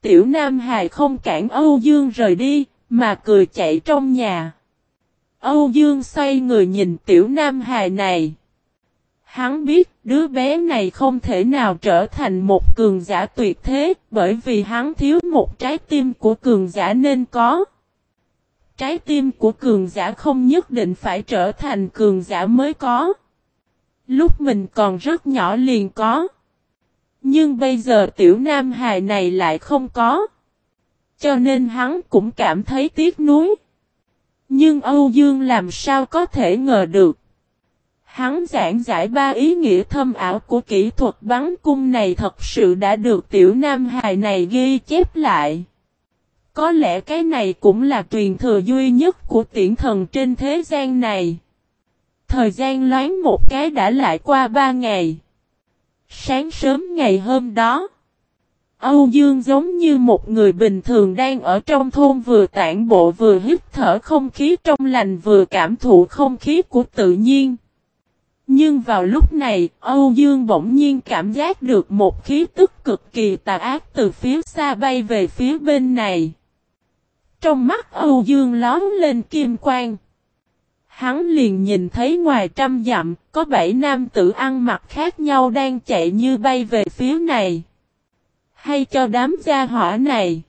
Tiểu Nam Hài không cản Âu Dương rời đi, mà cười chạy trong nhà. Âu Dương xoay người nhìn Tiểu Nam Hài này. Hắn biết đứa bé này không thể nào trở thành một cường giả tuyệt thế, bởi vì hắn thiếu một trái tim của cường giả nên có. Trái tim của cường giả không nhất định phải trở thành cường giả mới có. Lúc mình còn rất nhỏ liền có. Nhưng bây giờ tiểu nam hài này lại không có. Cho nên hắn cũng cảm thấy tiếc nuối. Nhưng Âu Dương làm sao có thể ngờ được. Hắn giảng giải ba ý nghĩa thâm ảo của kỹ thuật bắn cung này thật sự đã được tiểu nam hài này ghi chép lại. Có lẽ cái này cũng là truyền thừa duy nhất của tiễn thần trên thế gian này. Thời gian loáng một cái đã lại qua ba ngày. Sáng sớm ngày hôm đó, Âu Dương giống như một người bình thường đang ở trong thôn vừa tản bộ vừa hít thở không khí trong lành vừa cảm thụ không khí của tự nhiên. Nhưng vào lúc này, Âu Dương bỗng nhiên cảm giác được một khí tức cực kỳ tà ác từ phía xa bay về phía bên này. Trong mắt Âu Dương lón lên kim quang. Hắn liền nhìn thấy ngoài trăm dặm, có bảy nam tử ăn mặc khác nhau đang chạy như bay về phía này. Hay cho đám gia hỏa này.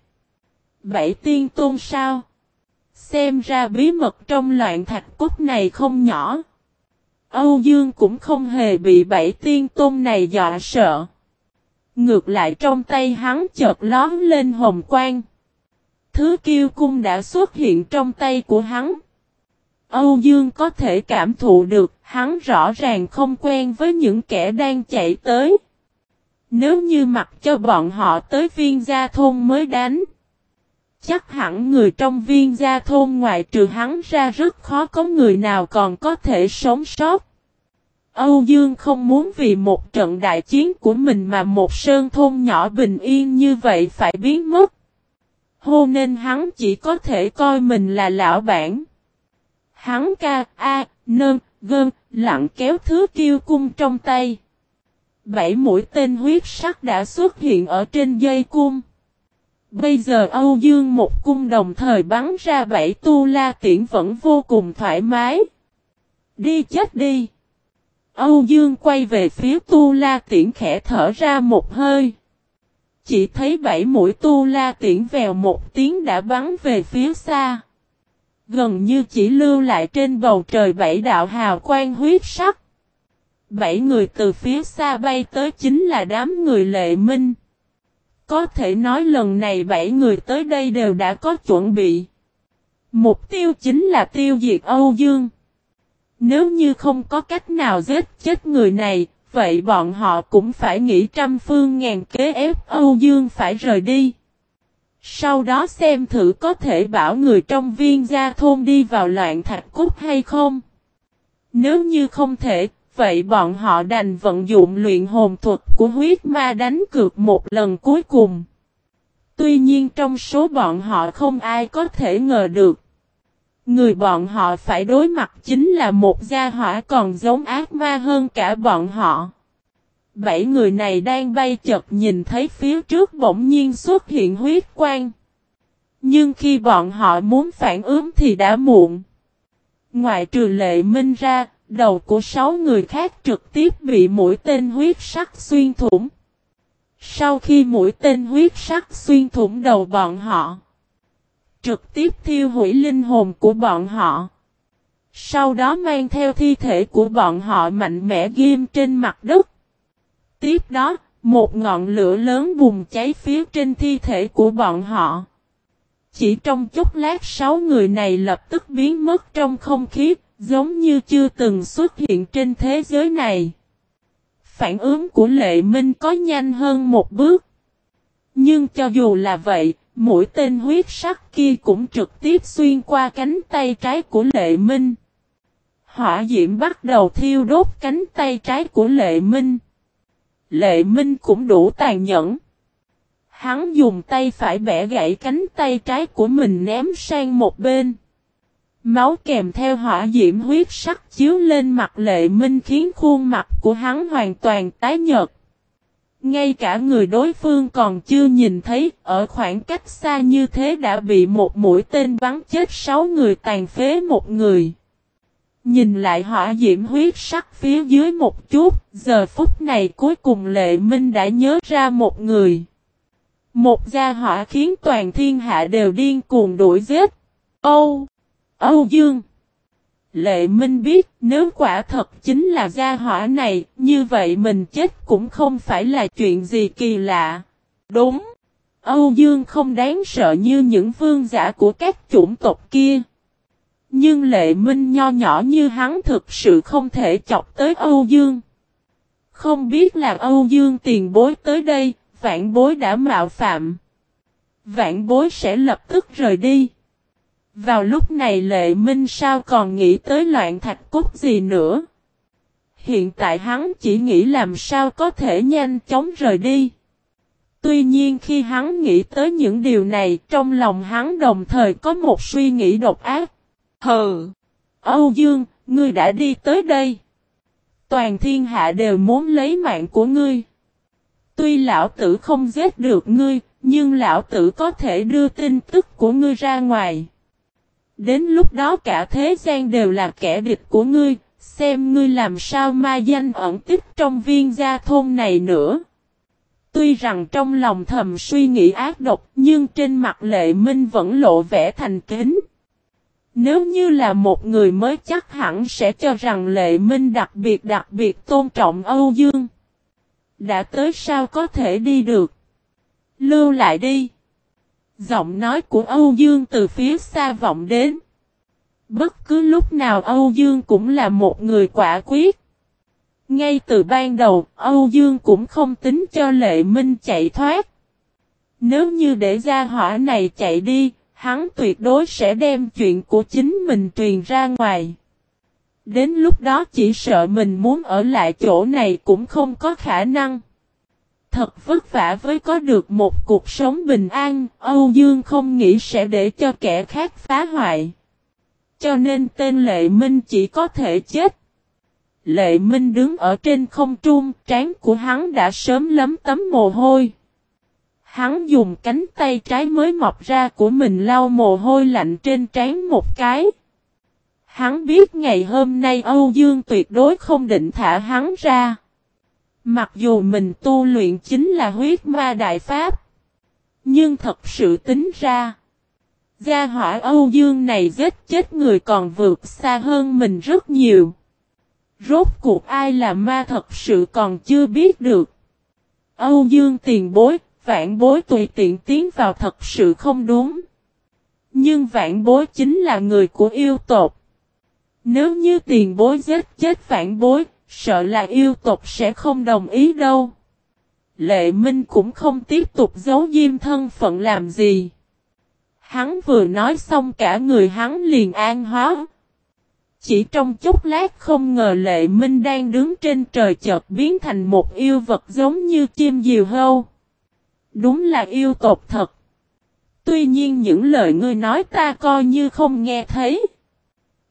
Bảy tiên tôn sao? Xem ra bí mật trong loạn thạch cốt này không nhỏ. Âu Dương cũng không hề bị bảy tiên tôn này dọa sợ. Ngược lại trong tay hắn chợt lón lên hồng quang. Thứ kiêu cung đã xuất hiện trong tay của hắn. Âu Dương có thể cảm thụ được, hắn rõ ràng không quen với những kẻ đang chạy tới. Nếu như mặc cho bọn họ tới viên gia thôn mới đánh. Chắc hẳn người trong viên gia thôn ngoại trừ hắn ra rất khó có người nào còn có thể sống sót. Âu Dương không muốn vì một trận đại chiến của mình mà một sơn thôn nhỏ bình yên như vậy phải biến mất. Hô nên hắn chỉ có thể coi mình là lão bản. Hắn ca, a, nơm gơm lặng kéo thứ kiêu cung trong tay. Bảy mũi tên huyết sắc đã xuất hiện ở trên dây cung. Bây giờ Âu Dương một cung đồng thời bắn ra bảy tu la tiễn vẫn vô cùng thoải mái. Đi chết đi. Âu Dương quay về phía tu la tiễn khẽ thở ra một hơi. Chỉ thấy bảy mũi tu la tiễn vèo một tiếng đã bắn về phía xa. Gần như chỉ lưu lại trên bầu trời bảy đạo hào quang huyết sắc. Bảy người từ phía xa bay tới chính là đám người lệ minh. Có thể nói lần này bảy người tới đây đều đã có chuẩn bị. Mục tiêu chính là tiêu diệt Âu Dương. Nếu như không có cách nào giết chết người này, vậy bọn họ cũng phải nghĩ trăm phương ngàn kế ép Âu Dương phải rời đi. Sau đó xem thử có thể bảo người trong viên gia thôn đi vào loạn thạch cúc hay không. Nếu như không thể, vậy bọn họ đành vận dụng luyện hồn thuật của huyết ma đánh cược một lần cuối cùng. Tuy nhiên trong số bọn họ không ai có thể ngờ được. Người bọn họ phải đối mặt chính là một gia hỏa còn giống ác ma hơn cả bọn họ. Bảy người này đang bay chật nhìn thấy phía trước bỗng nhiên xuất hiện huyết quang. Nhưng khi bọn họ muốn phản ứng thì đã muộn. Ngoài trừ lệ minh ra, đầu của sáu người khác trực tiếp bị mũi tên huyết sắc xuyên thủng. Sau khi mũi tên huyết sắc xuyên thủng đầu bọn họ, trực tiếp thiêu hủy linh hồn của bọn họ. Sau đó mang theo thi thể của bọn họ mạnh mẽ ghim trên mặt đất. Tiếp đó, một ngọn lửa lớn bùng cháy phía trên thi thể của bọn họ. Chỉ trong chốc lát sáu người này lập tức biến mất trong không khí, giống như chưa từng xuất hiện trên thế giới này. Phản ứng của lệ minh có nhanh hơn một bước. Nhưng cho dù là vậy, mũi tên huyết sắc kia cũng trực tiếp xuyên qua cánh tay trái của lệ minh. Hỏa diễm bắt đầu thiêu đốt cánh tay trái của lệ minh. Lệ minh cũng đủ tàn nhẫn. Hắn dùng tay phải bẻ gãy cánh tay trái của mình ném sang một bên. Máu kèm theo hỏa diễm huyết sắc chiếu lên mặt lệ minh khiến khuôn mặt của hắn hoàn toàn tái nhợt. Ngay cả người đối phương còn chưa nhìn thấy, ở khoảng cách xa như thế đã bị một mũi tên bắn chết sáu người tàn phế một người. Nhìn lại hỏa diễm huyết sắc phía dưới một chút, giờ phút này cuối cùng lệ minh đã nhớ ra một người. Một gia hỏa khiến toàn thiên hạ đều điên cuồng đuổi giết. Âu! Âu Dương! Lệ Minh biết nếu quả thật chính là gia hỏa này, như vậy mình chết cũng không phải là chuyện gì kỳ lạ. Đúng! Âu Dương không đáng sợ như những vương giả của các chủng tộc kia. Nhưng lệ minh nho nhỏ như hắn thực sự không thể chọc tới Âu Dương. Không biết là Âu Dương tiền bối tới đây, vạn bối đã mạo phạm. Vạn bối sẽ lập tức rời đi. Vào lúc này lệ minh sao còn nghĩ tới loạn thạch cốt gì nữa. Hiện tại hắn chỉ nghĩ làm sao có thể nhanh chóng rời đi. Tuy nhiên khi hắn nghĩ tới những điều này, trong lòng hắn đồng thời có một suy nghĩ độc ác. Hừ! Âu Dương, ngươi đã đi tới đây. Toàn thiên hạ đều muốn lấy mạng của ngươi. Tuy lão tử không giết được ngươi, nhưng lão tử có thể đưa tin tức của ngươi ra ngoài. Đến lúc đó cả thế gian đều là kẻ địch của ngươi, xem ngươi làm sao ma danh ẩn tích trong viên gia thôn này nữa. Tuy rằng trong lòng thầm suy nghĩ ác độc, nhưng trên mặt lệ minh vẫn lộ vẻ thành kính. Nếu như là một người mới chắc hẳn sẽ cho rằng lệ minh đặc biệt đặc biệt tôn trọng Âu Dương. Đã tới sao có thể đi được. Lưu lại đi. Giọng nói của Âu Dương từ phía xa vọng đến. Bất cứ lúc nào Âu Dương cũng là một người quả quyết. Ngay từ ban đầu, Âu Dương cũng không tính cho Lệ Minh chạy thoát. Nếu như để ra hỏa này chạy đi, hắn tuyệt đối sẽ đem chuyện của chính mình truyền ra ngoài. Đến lúc đó chỉ sợ mình muốn ở lại chỗ này cũng không có khả năng. Thật vất vả với có được một cuộc sống bình an, Âu Dương không nghĩ sẽ để cho kẻ khác phá hoại. Cho nên tên Lệ Minh chỉ có thể chết. Lệ Minh đứng ở trên không trung, trán của hắn đã sớm lấm tấm mồ hôi. Hắn dùng cánh tay trái mới mọc ra của mình lau mồ hôi lạnh trên trán một cái. Hắn biết ngày hôm nay Âu Dương tuyệt đối không định thả hắn ra. Mặc dù mình tu luyện chính là huyết ma đại pháp. Nhưng thật sự tính ra. Gia hỏa Âu Dương này giết chết người còn vượt xa hơn mình rất nhiều. Rốt cuộc ai là ma thật sự còn chưa biết được. Âu Dương tiền bối, vạn bối tùy tiện tiến vào thật sự không đúng. Nhưng vạn bối chính là người của yêu tộc. Nếu như tiền bối giết chết vạn bối, sợ là yêu tộc sẽ không đồng ý đâu. Lệ Minh cũng không tiếp tục giấu diêm thân phận làm gì. Hắn vừa nói xong cả người hắn liền an hóa. Chỉ trong chốc lát không ngờ lệ minh đang đứng trên trời chợt biến thành một yêu vật giống như chim diều hâu. Đúng là yêu tộc thật. Tuy nhiên những lời ngươi nói ta coi như không nghe thấy.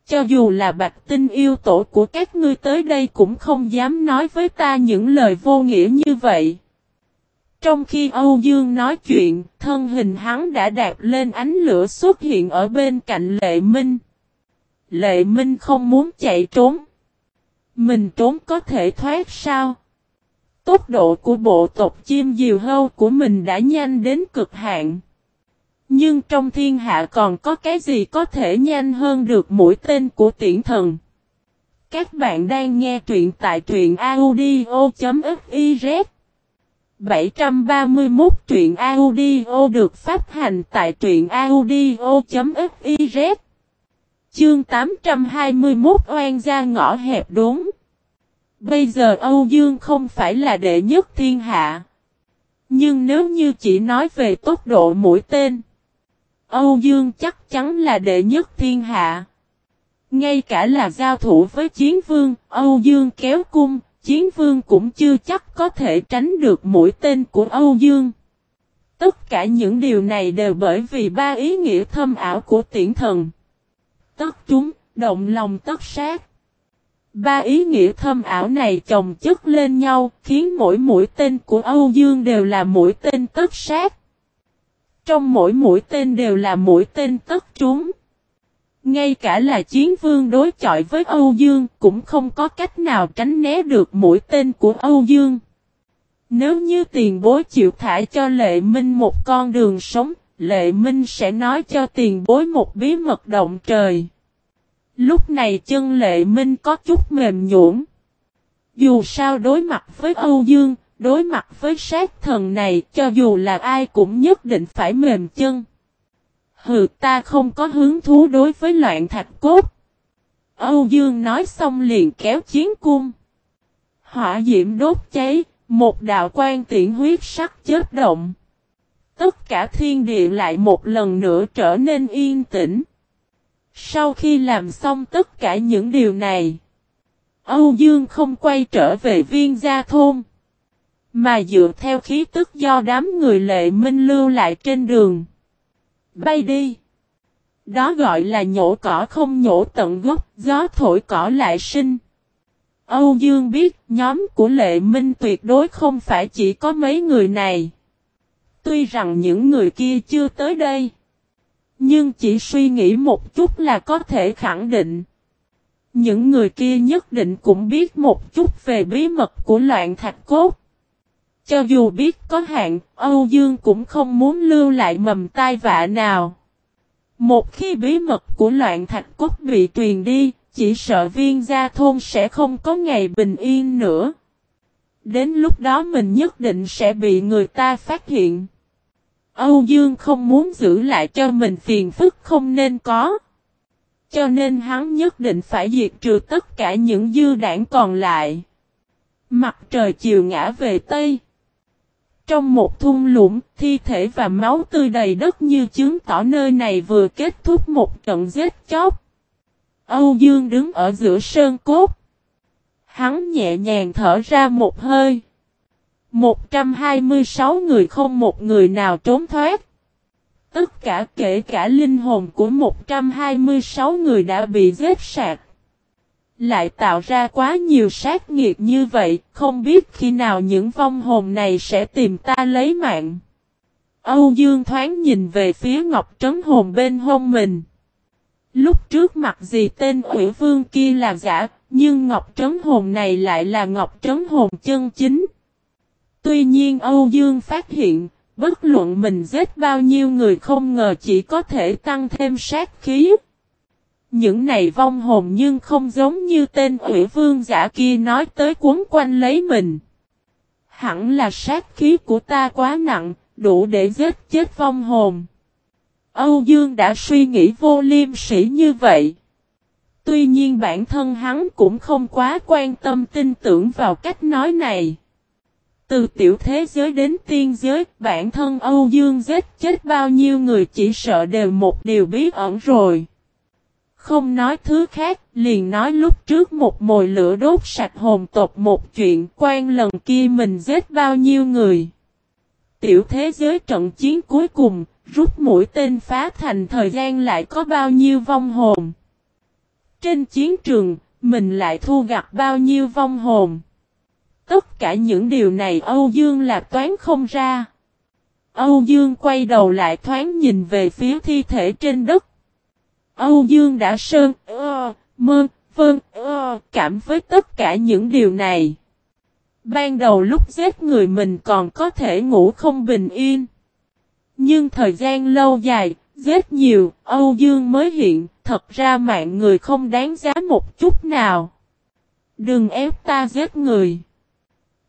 Cho dù là bạch tinh yêu tổ của các ngươi tới đây cũng không dám nói với ta những lời vô nghĩa như vậy. Trong khi Âu Dương nói chuyện, thân hình hắn đã đạp lên ánh lửa xuất hiện ở bên cạnh Lệ Minh. Lệ Minh không muốn chạy trốn. Mình trốn có thể thoát sao? Tốc độ của bộ tộc chim diều hâu của mình đã nhanh đến cực hạn. Nhưng trong thiên hạ còn có cái gì có thể nhanh hơn được mũi tên của tiễn thần? Các bạn đang nghe truyện tại truyện audio.fiz 731 truyện audio được phát hành tại truyện audio.fiz Chương 821 oan gia ngõ hẹp đúng. Bây giờ Âu Dương không phải là đệ nhất thiên hạ. Nhưng nếu như chỉ nói về tốc độ mũi tên, Âu Dương chắc chắn là đệ nhất thiên hạ. Ngay cả là giao thủ với chiến vương, Âu Dương kéo cung, chiến vương cũng chưa chắc có thể tránh được mũi tên của Âu Dương. Tất cả những điều này đều bởi vì ba ý nghĩa thâm ảo của tiễn thần. Tất chúng, động lòng tất sát. Ba ý nghĩa thâm ảo này chồng chất lên nhau, khiến mỗi mũi tên của Âu Dương đều là mũi tên tất sát. Trong mỗi mũi tên đều là mũi tên tất trúng. Ngay cả là chiến vương đối chọi với Âu Dương cũng không có cách nào tránh né được mũi tên của Âu Dương. Nếu như tiền bối chịu thả cho Lệ Minh một con đường sống, Lệ Minh sẽ nói cho tiền bối một bí mật động trời. Lúc này chân Lệ Minh có chút mềm nhũn. Dù sao đối mặt với Âu Dương, đối mặt với sát thần này, cho dù là ai cũng nhất định phải mềm chân. Hừ ta không có hứng thú đối với loạn thạch cốt. Âu Dương nói xong liền kéo chiến cung. Hỏa diễm đốt cháy, một đạo quan tiện huyết sắc chết động. Tất cả thiên địa lại một lần nữa trở nên yên tĩnh. Sau khi làm xong tất cả những điều này, Âu Dương không quay trở về viên gia thôn, mà dựa theo khí tức do đám người lệ minh lưu lại trên đường. Bay đi. Đó gọi là nhổ cỏ không nhổ tận gốc, gió thổi cỏ lại sinh. Âu Dương biết nhóm của Lệ Minh tuyệt đối không phải chỉ có mấy người này. Tuy rằng những người kia chưa tới đây. Nhưng chỉ suy nghĩ một chút là có thể khẳng định. Những người kia nhất định cũng biết một chút về bí mật của loạn thạch cốt. Cho dù biết có hạn, Âu Dương cũng không muốn lưu lại mầm tai vạ nào. Một khi bí mật của loạn thạch cốt bị truyền đi, chỉ sợ viên gia thôn sẽ không có ngày bình yên nữa. Đến lúc đó mình nhất định sẽ bị người ta phát hiện. Âu Dương không muốn giữ lại cho mình phiền phức không nên có. Cho nên hắn nhất định phải diệt trừ tất cả những dư đảng còn lại. Mặt trời chiều ngã về Tây. Trong một thung lũng, thi thể và máu tươi đầy đất như chứng tỏ nơi này vừa kết thúc một trận giết chóc. Âu Dương đứng ở giữa sơn cốt. Hắn nhẹ nhàng thở ra một hơi. 126 người không một người nào trốn thoát. Tất cả kể cả linh hồn của 126 người đã bị giết sạc. Lại tạo ra quá nhiều sát nghiệt như vậy, không biết khi nào những vong hồn này sẽ tìm ta lấy mạng. Âu Dương thoáng nhìn về phía Ngọc Trấn Hồn bên hông mình. Lúc trước mặt gì tên quỷ vương kia là giả, nhưng Ngọc Trấn Hồn này lại là Ngọc Trấn Hồn chân chính. Tuy nhiên Âu Dương phát hiện, bất luận mình giết bao nhiêu người không ngờ chỉ có thể tăng thêm sát khí. Những này vong hồn nhưng không giống như tên ủy vương giả kia nói tới cuốn quanh lấy mình. Hẳn là sát khí của ta quá nặng, đủ để giết chết vong hồn. Âu Dương đã suy nghĩ vô liêm sĩ như vậy. Tuy nhiên bản thân hắn cũng không quá quan tâm tin tưởng vào cách nói này. Từ tiểu thế giới đến tiên giới, bản thân Âu Dương giết chết bao nhiêu người chỉ sợ đều một điều bí ẩn rồi. Không nói thứ khác, liền nói lúc trước một mồi lửa đốt sạch hồn tộc một chuyện quan lần kia mình giết bao nhiêu người. Tiểu thế giới trận chiến cuối cùng, rút mũi tên phá thành thời gian lại có bao nhiêu vong hồn. Trên chiến trường, mình lại thu gặt bao nhiêu vong hồn. Tất cả những điều này Âu Dương là toán không ra. Âu Dương quay đầu lại thoáng nhìn về phía thi thể trên đất. Âu Dương đã sơn, ơ, mơ, vâng, ơ, cảm với tất cả những điều này. Ban đầu lúc giết người mình còn có thể ngủ không bình yên. Nhưng thời gian lâu dài, giết nhiều, Âu Dương mới hiện, thật ra mạng người không đáng giá một chút nào. Đừng ép ta giết người.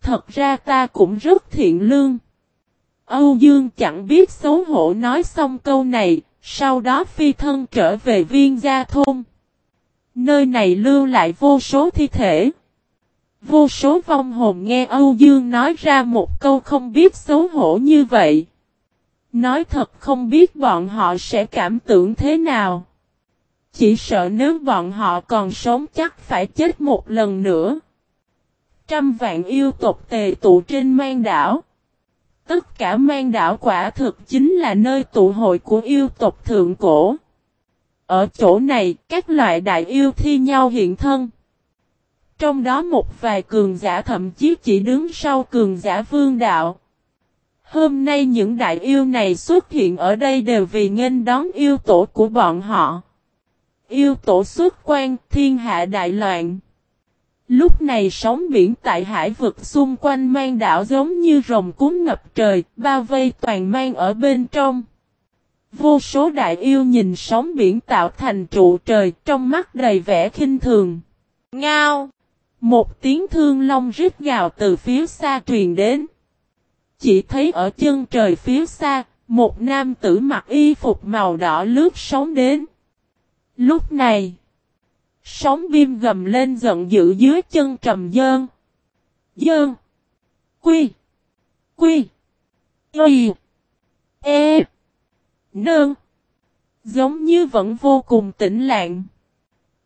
Thật ra ta cũng rất thiện lương. Âu Dương chẳng biết xấu hổ nói xong câu này, sau đó phi thân trở về viên gia thôn. Nơi này lưu lại vô số thi thể. Vô số vong hồn nghe Âu Dương nói ra một câu không biết xấu hổ như vậy. Nói thật không biết bọn họ sẽ cảm tưởng thế nào. Chỉ sợ nếu bọn họ còn sống chắc phải chết một lần nữa. Trăm vạn yêu tộc tề tụ trên mang đảo. Tất cả mang đảo quả thực chính là nơi tụ hội của yêu tộc thượng cổ. Ở chỗ này, các loại đại yêu thi nhau hiện thân. Trong đó một vài cường giả thậm chí chỉ đứng sau cường giả vương đạo. Hôm nay những đại yêu này xuất hiện ở đây đều vì nghênh đón yêu tổ của bọn họ. Yêu tổ xuất quan, thiên hạ đại loạn. Lúc này sóng biển tại hải vực xung quanh mang đảo giống như rồng cuốn ngập trời, bao vây toàn mang ở bên trong. Vô số đại yêu nhìn sóng biển tạo thành trụ trời trong mắt đầy vẻ khinh thường. Ngao! Một tiếng thương long rít gào từ phía xa truyền đến. Chỉ thấy ở chân trời phía xa, một nam tử mặc y phục màu đỏ lướt sóng đến. Lúc này, sóng viêm gầm lên giận dữ dưới chân trầm dơn. Dơn. Quy. Quy. Y. E. Nơn. Giống như vẫn vô cùng tĩnh lặng.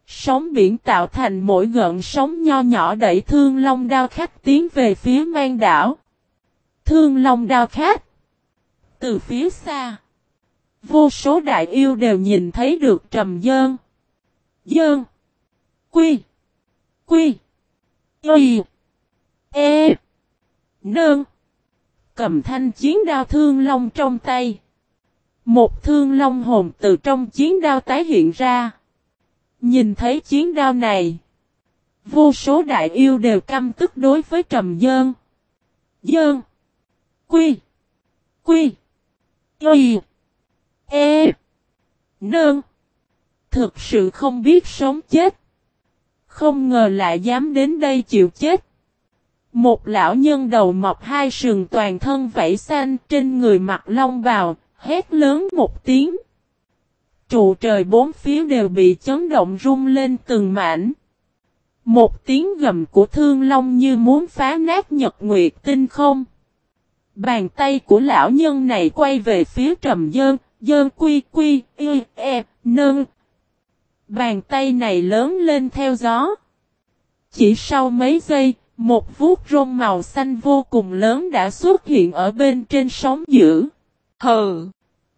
Sóng biển tạo thành mỗi gợn sóng nho nhỏ đẩy thương long đao khách tiến về phía mang đảo. Thương Long đao khát. Từ phía xa. Vô số đại yêu đều nhìn thấy được trầm dơn. Dơn. Quy. Quy. Y. E. Nương. Cầm thanh chiến đao thương long trong tay. Một thương long hồn từ trong chiến đao tái hiện ra. Nhìn thấy chiến đao này. Vô số đại yêu đều căm tức đối với trầm dơn. Dơn. Quy. Quy. Y. E. Nương. Thực sự không biết sống chết. Không ngờ lại dám đến đây chịu chết. Một lão nhân đầu mọc hai sừng toàn thân vẫy xanh trên người mặt long bào, hét lớn một tiếng. Trụ trời bốn phía đều bị chấn động rung lên từng mảnh. Một tiếng gầm của thương long như muốn phá nát nhật nguyệt tinh không. Bàn tay của lão nhân này quay về phía trầm dơn, dơn quy quy, y, e, nơn. Bàn tay này lớn lên theo gió. Chỉ sau mấy giây, một vuốt rông màu xanh vô cùng lớn đã xuất hiện ở bên trên sóng dữ. Hừ!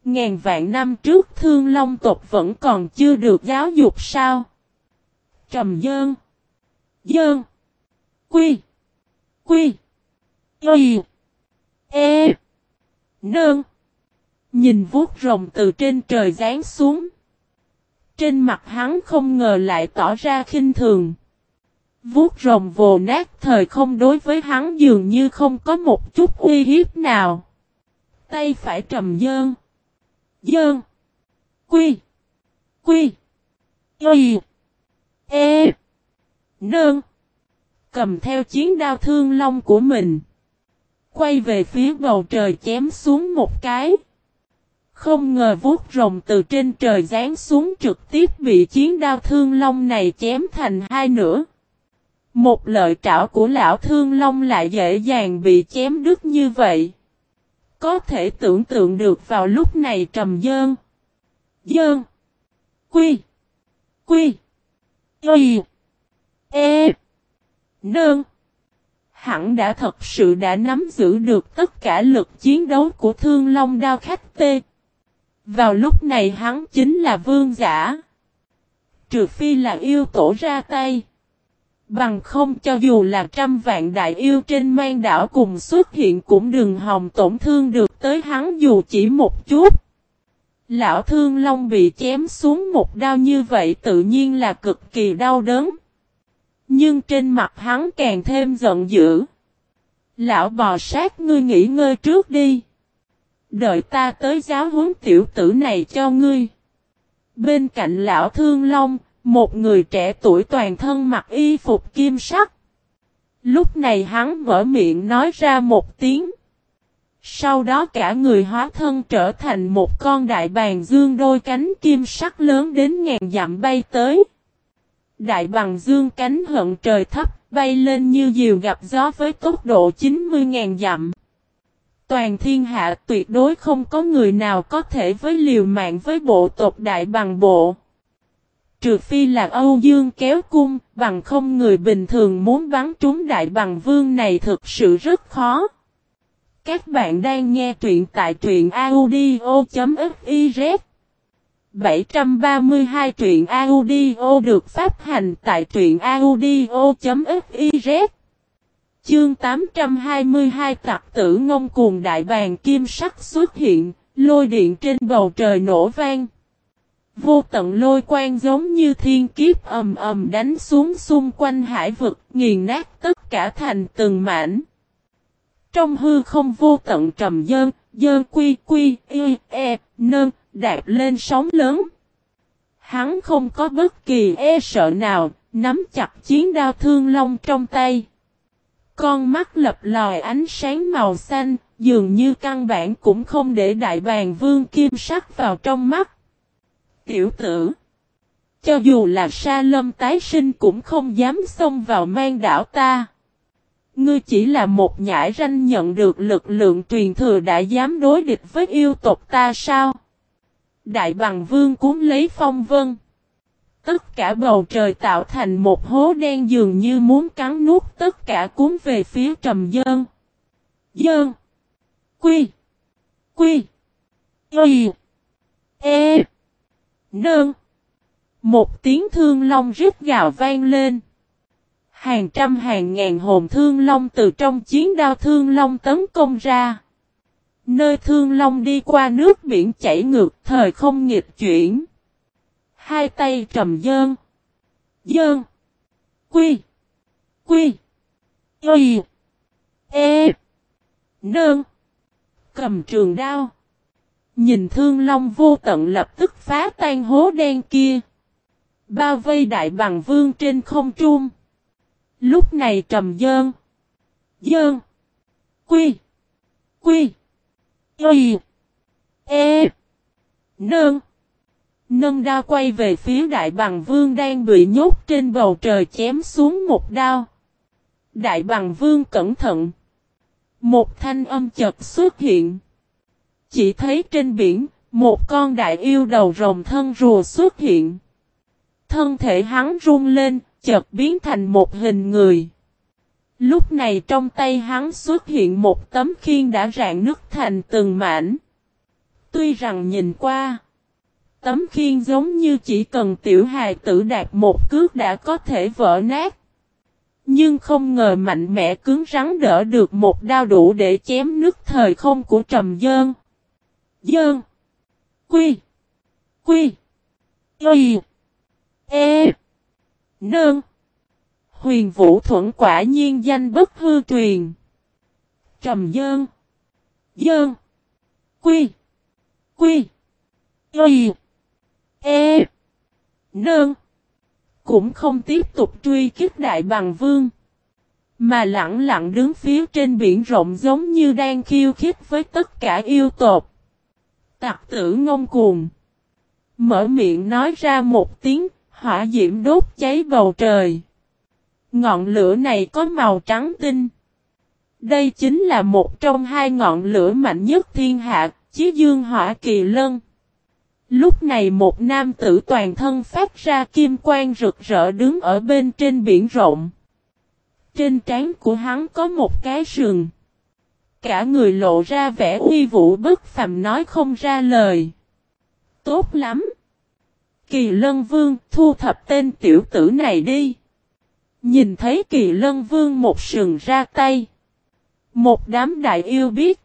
Ngàn vạn năm trước thương long tộc vẫn còn chưa được giáo dục sao? Trầm dơn. Dơn. Quy. Quy. Y. E. Nương. Nhìn vuốt rồng từ trên trời rán xuống. Trên mặt hắn không ngờ lại tỏ ra khinh thường. Vuốt rồng vồ nát thời không đối với hắn dường như không có một chút uy hiếp nào. Tay phải trầm dơn. Dơn. Quy. Quy. Y. E. Nương. Cầm theo chiến đao thương long của mình. Quay về phía bầu trời chém xuống một cái. Không ngờ vuốt rồng từ trên trời giáng xuống trực tiếp bị chiến đao thương long này chém thành hai nửa. Một lợi trảo của lão thương long lại dễ dàng bị chém đứt như vậy. Có thể tưởng tượng được vào lúc này trầm dơn. Dơn. Quy. Quy. Y. E. Nương. Hẳn đã thật sự đã nắm giữ được tất cả lực chiến đấu của thương long đao khách tê. Vào lúc này hắn chính là vương giả. Trừ phi là yêu tổ ra tay. Bằng không cho dù là trăm vạn đại yêu trên mang đảo cùng xuất hiện cũng đừng hòng tổn thương được tới hắn dù chỉ một chút. Lão thương long bị chém xuống một đao như vậy tự nhiên là cực kỳ đau đớn. Nhưng trên mặt hắn càng thêm giận dữ. Lão bò sát ngươi nghỉ ngơi trước đi. Đợi ta tới giáo huấn tiểu tử này cho ngươi. Bên cạnh lão thương long, một người trẻ tuổi toàn thân mặc y phục kim sắc. Lúc này hắn mở miệng nói ra một tiếng. Sau đó cả người hóa thân trở thành một con đại bàng dương đôi cánh kim sắc lớn đến ngàn dặm bay tới. Đại bằng dương cánh hận trời thấp, bay lên như diều gặp gió với tốc độ 90.000 dặm. Toàn thiên hạ tuyệt đối không có người nào có thể với liều mạng với bộ tộc đại bằng bộ. Trừ phi là Âu Dương kéo cung, bằng không người bình thường muốn bắn trúng đại bằng vương này thực sự rất khó. Các bạn đang nghe truyện tại truyện audio.fiz 732 truyện audio được phát hành tại truyện audio.fiz Chương 822 tặc tử ngông cuồng đại bàng kim sắc xuất hiện, lôi điện trên bầu trời nổ vang. Vô tận lôi quang giống như thiên kiếp ầm ầm đánh xuống xung quanh hải vực, nghiền nát tất cả thành từng mảnh. Trong hư không vô tận trầm dơn, dơn quy quy, y, e, nơn, đạp lên sóng lớn. Hắn không có bất kỳ e sợ nào, nắm chặt chiến đao thương long trong tay. Con mắt lập lòi ánh sáng màu xanh, dường như căn bản cũng không để đại bàng vương kim sắc vào trong mắt. Tiểu tử. Cho dù là sa lâm tái sinh cũng không dám xông vào mang đảo ta. Ngươi chỉ là một nhãi ranh nhận được lực lượng truyền thừa đã dám đối địch với yêu tộc ta sao? Đại bằng vương cuốn lấy phong vân. Tất cả bầu trời tạo thành một hố đen dường như muốn cắn nuốt tất cả cuốn về phía trầm dơn. Dơn. Quy. Quy. Y. E. Nơn. Một tiếng thương long rít gào vang lên. Hàng trăm hàng ngàn hồn thương long từ trong chiến đao thương long tấn công ra. Nơi thương long đi qua nước biển chảy ngược, thời không nghịch chuyển. Hai tay trầm dơn. Dơn. Quy. Quy. Y. E. Nương. Cầm trường đao. Nhìn thương long vô tận lập tức phá tan hố đen kia. Bao vây đại bằng vương trên không trung. Lúc này trầm dơn. Dơn. Quy. Quy. Y. E. Nương. Nâng đao quay về phía đại bằng vương đang bị nhốt trên bầu trời chém xuống một đao. Đại bằng vương cẩn thận. Một thanh âm chật xuất hiện. Chỉ thấy trên biển, một con đại yêu đầu rồng thân rùa xuất hiện. Thân thể hắn run lên, chợt biến thành một hình người. Lúc này trong tay hắn xuất hiện một tấm khiên đã rạn nứt thành từng mảnh. Tuy rằng nhìn qua, tấm khiên giống như chỉ cần tiểu hài tử đạt một cước đã có thể vỡ nát. Nhưng không ngờ mạnh mẽ cứng rắn đỡ được một đao đủ để chém nứt thời không của trầm dơn. Dơn. Quy. Quy. Y. E. Nương. Huyền Vũ Thuận quả nhiên danh bất hư truyền. Trầm dơn. Dơn. Quy. Quy. Y. E. Nương. Cũng không tiếp tục truy kích đại bằng vương. Mà lặng lặng đứng phía trên biển rộng giống như đang khiêu khích với tất cả yêu tột. Tặc tử ngông cuồng. Mở miệng nói ra một tiếng, hỏa diễm đốt cháy bầu trời. Ngọn lửa này có màu trắng tinh. Đây chính là một trong hai ngọn lửa mạnh nhất thiên hạ, chí dương hỏa kỳ lân. Lúc này một nam tử toàn thân phát ra kim quang rực rỡ đứng ở bên trên biển rộng. Trên trán của hắn có một cái sừng. Cả người lộ ra vẻ uy vũ bất phàm nói không ra lời. Tốt lắm. Kỳ lân vương, thu thập tên tiểu tử này đi. Nhìn thấy kỳ lân vương một sừng ra tay. Một đám đại yêu biết.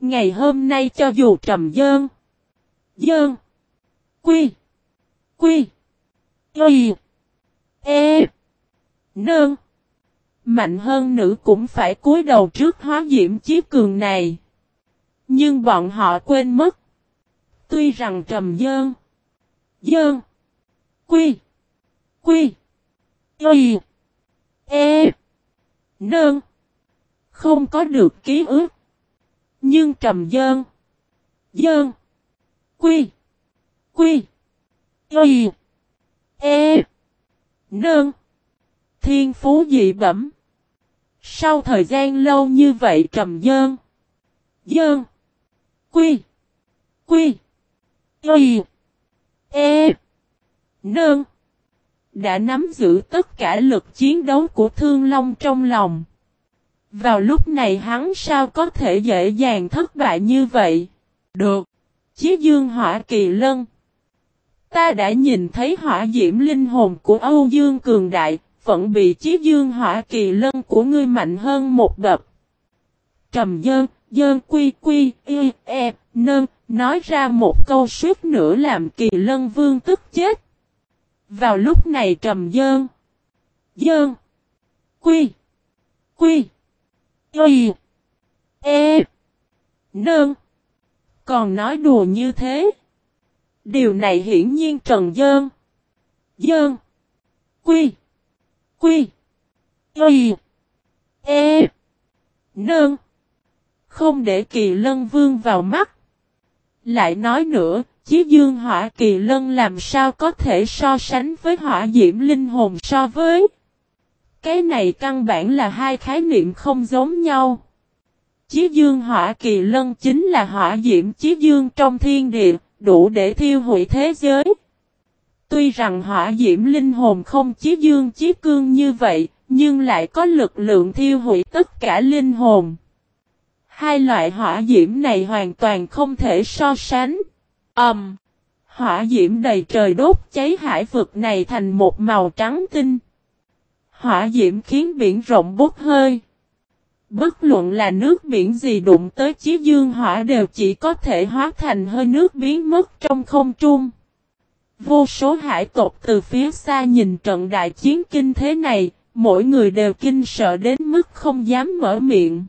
Ngày hôm nay cho dù trầm dơn. Dơn. Quy. Quy. Y. E. Nơn. Mạnh hơn nữ cũng phải cúi đầu trước hóa diễm chí cường này. Nhưng bọn họ quên mất. Tuy rằng trầm dơn. Dơn. Quy. Quy. Y. E. Nơn. Không có được ký ức. Nhưng trầm dơn. Dơn. Quy. Quy. Y. E. nương, Thiên phú dị bẩm. Sau thời gian lâu như vậy trầm dơn. Dơn. Quy. Quy. Y. E. nương Đã nắm giữ tất cả lực chiến đấu của Thương Long trong lòng. Vào lúc này hắn sao có thể dễ dàng thất bại như vậy? Được. Chí dương hỏa kỳ lân. Ta đã nhìn thấy hỏa diễm linh hồn của Âu Dương Cường Đại, vẫn bị chí dương hỏa kỳ lân của ngươi mạnh hơn một bậc. Trầm dơn, dơn quy quy, y, e, nơn, nói ra một câu suýt nữa làm kỳ lân vương tức chết. Vào lúc này trầm dơn, dơn, quy, quy, y, e, nơn. Còn nói đùa như thế. Điều này hiển nhiên Trần Dơn. Dơn. Quy. Quy. Y. E. Nơn. Không để kỳ lân vương vào mắt. Lại nói nữa, chí dương hỏa kỳ lân làm sao có thể so sánh với hỏa diễm linh hồn so với. Cái này căn bản là hai khái niệm không giống nhau. Chí dương hỏa kỳ lân chính là hỏa diễm chí dương trong thiên địa, đủ để thiêu hủy thế giới. Tuy rằng hỏa diễm linh hồn không chí dương chí cương như vậy, nhưng lại có lực lượng thiêu hủy tất cả linh hồn. Hai loại hỏa diễm này hoàn toàn không thể so sánh. Ầm. Um, hỏa diễm đầy trời đốt cháy hải vực này thành một màu trắng tinh. Hỏa diễm khiến biển rộng bốc hơi. Bất luận là nước biển gì đụng tới chí dương hỏa đều chỉ có thể hóa thành hơi nước biến mất trong không trung. Vô số hải tộc từ phía xa nhìn trận đại chiến kinh thế này, mỗi người đều kinh sợ đến mức không dám mở miệng.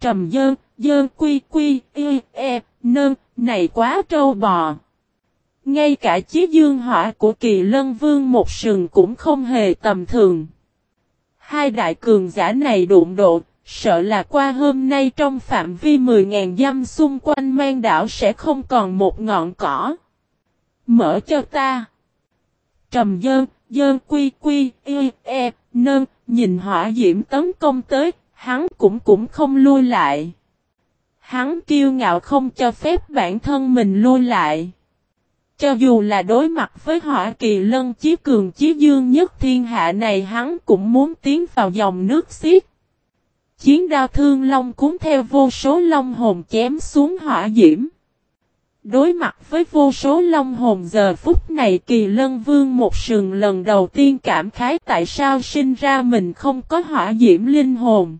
Trầm dơn, dơn quy quy, y, e, nơn, này quá trâu bò. Ngay cả chí dương hỏa của kỳ lân vương một sừng cũng không hề tầm thường. Hai đại cường giả này đụng độ, sợ là qua hôm nay trong phạm vi 10.000 dăm xung quanh mang đảo sẽ không còn một ngọn cỏ. Mở cho ta. Trầm dơn, dơn quy quy, y, e, nơn, nhìn hỏa diễm tấn công tới, hắn cũng cũng không lui lại. Hắn kiêu ngạo không cho phép bản thân mình lui lại. Cho dù là đối mặt với hỏa kỳ lân chí cường chí dương nhất thiên hạ này hắn cũng muốn tiến vào dòng nước xiết. Chiến đao thương long cuốn theo vô số long hồn chém xuống hỏa diễm. Đối mặt với vô số long hồn giờ phút này kỳ lân vương một sừng lần đầu tiên cảm khái tại sao sinh ra mình không có hỏa diễm linh hồn.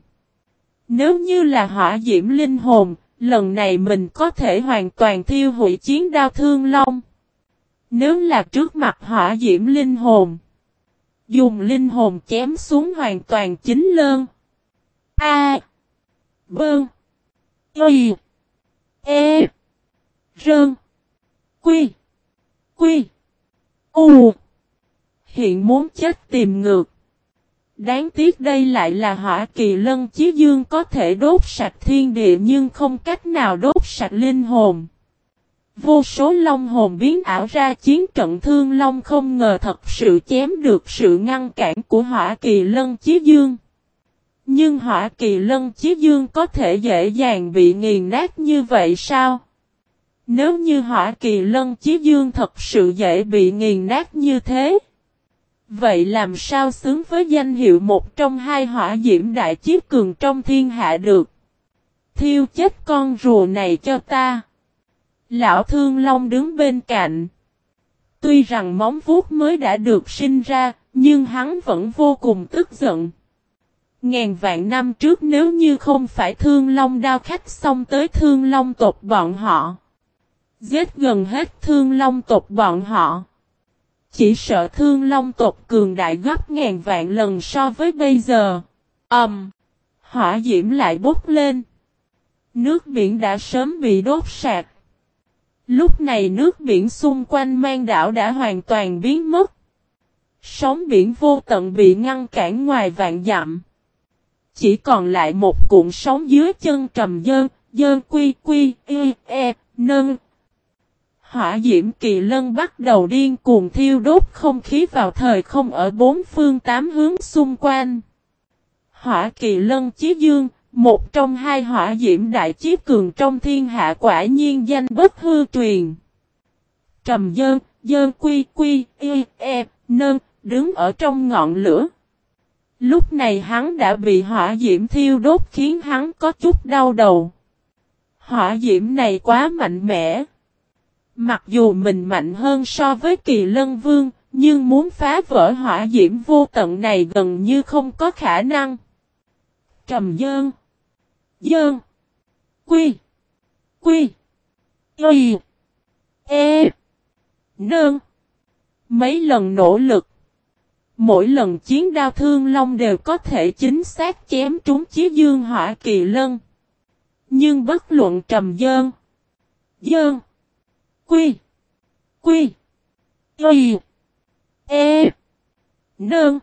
Nếu như là hỏa diễm linh hồn, lần này mình có thể hoàn toàn thiêu hủy chiến đao thương long. Nếu là trước mặt hỏa diễm linh hồn, dùng linh hồn chém xuống hoàn toàn chính lơn. A. Bơn. Y. E. Rơn. Quy. Quy. U. Hiện muốn chết tìm ngược. Đáng tiếc đây lại là hỏa kỳ lân chí dương có thể đốt sạch thiên địa nhưng không cách nào đốt sạch linh hồn. Vô số long hồn biến ảo ra chiến trận thương long không ngờ thật sự chém được sự ngăn cản của hỏa kỳ lân chí dương. Nhưng hỏa kỳ lân chí dương có thể dễ dàng bị nghiền nát như vậy sao? Nếu như hỏa kỳ lân chí dương thật sự dễ bị nghiền nát như thế. Vậy làm sao xứng với danh hiệu một trong hai hỏa diễm đại chiếc cường trong thiên hạ được? Thiêu chết con rùa này cho ta. Lão Thương Long đứng bên cạnh. Tuy rằng móng vuốt mới đã được sinh ra, nhưng hắn vẫn vô cùng tức giận. Ngàn vạn năm trước nếu như không phải Thương Long đao khách xong tới Thương Long tộc bọn họ. Giết gần hết Thương Long tộc bọn họ. Chỉ sợ Thương Long tộc cường đại gấp ngàn vạn lần so với bây giờ. ầm, Um, hỏa diễm lại bốc lên. Nước biển đã sớm bị đốt sạc. Lúc này nước biển xung quanh mang đảo đã hoàn toàn biến mất. Sóng biển vô tận bị ngăn cản ngoài vạn dặm. Chỉ còn lại một cuộn sóng dưới chân trầm dơn, dơn quy quy, y, e, nâng. Hỏa diễm kỳ lân bắt đầu điên cuồng thiêu đốt không khí vào thời không ở bốn phương tám hướng xung quanh. Hỏa kỳ lân chí dương, một trong hai hỏa diễm đại chiếc cường trong thiên hạ quả nhiên danh bất hư truyền. Trầm dơn, dơn quy quy, y, e, e nơn, đứng ở trong ngọn lửa. Lúc này hắn đã bị hỏa diễm thiêu đốt khiến hắn có chút đau đầu. Hỏa diễm này quá mạnh mẽ. Mặc dù mình mạnh hơn so với kỳ lân vương, nhưng muốn phá vỡ hỏa diễm vô tận này gần như không có khả năng. Trầm dơn. Dơn. Quy. Quy. Y. E. Nơn. Mấy lần nỗ lực. Mỗi lần chiến đao thương long đều có thể chính xác chém trúng chí dương hỏa kỳ lân. Nhưng bất luận trầm dơn. Dơn. Quy. Quy. Y. E. Nơn.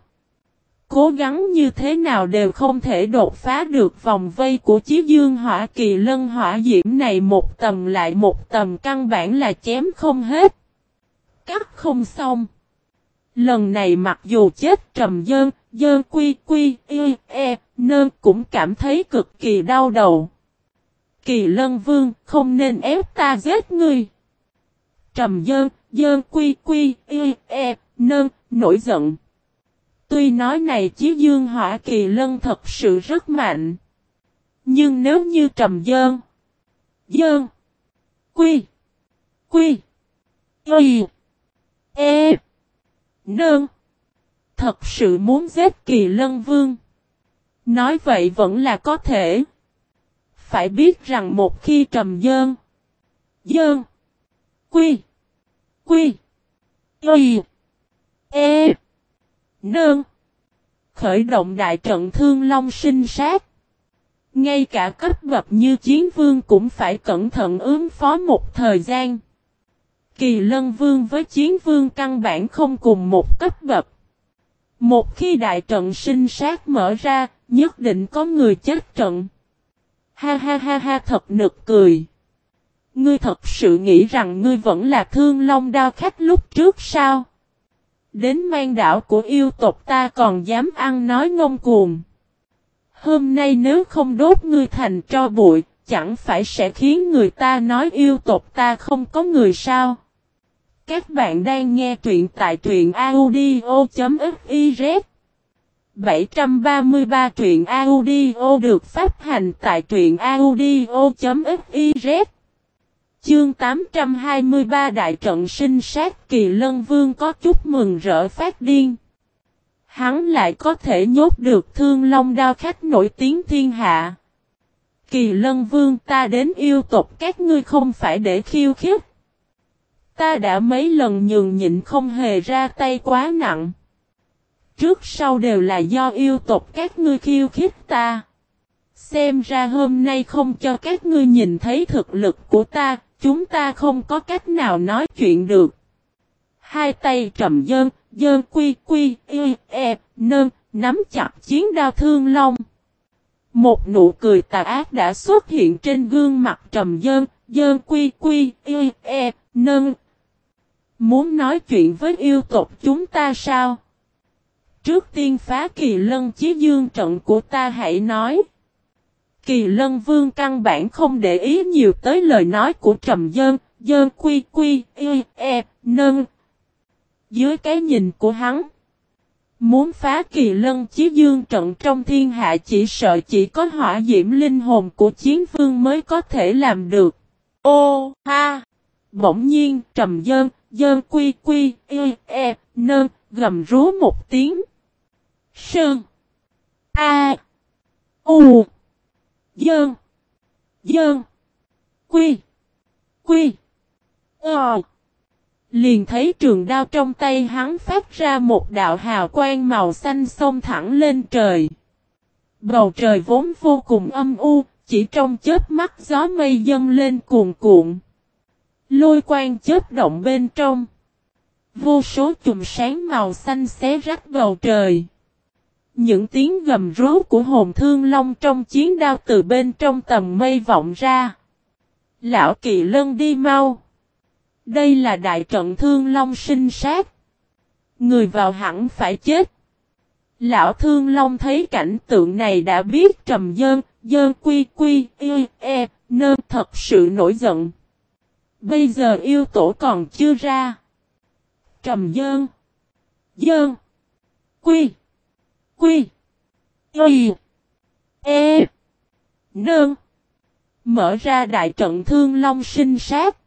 Cố gắng như thế nào đều không thể đột phá được vòng vây của chí dương hỏa kỳ lân hỏa diễm này một tầm lại một tầm căn bản là chém không hết. Cắt không xong. Lần này mặc dù chết trầm dơn, dơn quy quy, y, e, nơn cũng cảm thấy cực kỳ đau đầu. Kỳ lân vương không nên ép ta giết ngươi. Trầm dơn, dơn quy quy, y, e, nơn, nổi giận. Tuy nói này chí dương hỏa kỳ lân thật sự rất mạnh. Nhưng nếu như trầm dơn, dơn, quy, quy, y, e, nơn, thật sự muốn giết kỳ lân vương. Nói vậy vẫn là có thể. Phải biết rằng một khi trầm dơn, dơn, quy, quy, y, e, nơn, khởi động đại trận thương long sinh sát. Ngay cả cấp bậc như chiến vương cũng phải cẩn thận ứng phó một thời gian. Kỳ lân vương với chiến vương căn bản không cùng một cấp bậc. Một khi đại trận sinh sát mở ra, nhất định có người chết trận. Ha ha ha ha thật nực cười. Ngươi thật sự nghĩ rằng ngươi vẫn là thương long đao khách lúc trước sao? Đến mang đảo của yêu tộc ta còn dám ăn nói ngông cuồng. Hôm nay nếu không đốt ngươi thành cho bụi, chẳng phải sẽ khiến người ta nói yêu tộc ta không có người sao? Các bạn đang nghe truyện tại truyện audio.fiz 733 truyện audio được phát hành tại truyện audio.fiz Chương 823 Đại trận sinh sát kỳ lân vương có chút mừng rỡ phát điên. Hắn lại có thể nhốt được thương long đao khách nổi tiếng thiên hạ. Kỳ lân vương ta đến yêu tộc các ngươi không phải để khiêu khích. Ta đã mấy lần nhường nhịn không hề ra tay quá nặng. Trước sau đều là do yêu tộc các ngươi khiêu khích ta. Xem ra hôm nay không cho các ngươi nhìn thấy thực lực của ta, chúng ta không có cách nào nói chuyện được. Hai tay trầm dơn, dơn quy quy, y, e, nơn, nắm chặt chiến đao thương long. Một nụ cười tà ác đã xuất hiện trên gương mặt trầm dơn, dơn quy quy, y, e, nơn. Muốn nói chuyện với yêu tộc chúng ta sao? Trước tiên phá kỳ lân chí dương trận của ta hãy nói. Kỳ lân vương căn bản không để ý nhiều tới lời nói của trầm dơn, dơn quy quy, y, e, nâng. Dưới cái nhìn của hắn, muốn phá kỳ lân chí dương trận trong thiên hạ chỉ sợ chỉ có hỏa diễm linh hồn của chiến vương mới có thể làm được. Ô, ha! Bỗng nhiên, trầm dơn, dơn quy quy, y, e, nâng, gầm rú một tiếng. Sơn. A. U. Dơn. Dơn. Quy. Quy. Ờ. Liền thấy trường đao trong tay hắn phát ra một đạo hào quang màu xanh xông thẳng lên trời. Bầu trời vốn vô cùng âm u, chỉ trong chớp mắt gió mây dâng lên cuồn cuộn. Lôi quang chớp động bên trong. Vô số chùm sáng màu xanh xé rách bầu trời. Những tiếng gầm rú của hồn thương long trong chiến đao từ bên trong tầm mây vọng ra. Lão kỳ lân đi mau. Đây là đại trận thương long sinh sát. Người vào hẳn phải chết. Lão thương long thấy cảnh tượng này đã biết trầm dơn, dơn quy quy, y, e, nơ thật sự nổi giận. Bây giờ yêu tổ còn chưa ra. Trầm dơn, dơn, quy Quy. Y. E. Nương. Mở ra đại trận thương long sinh sát.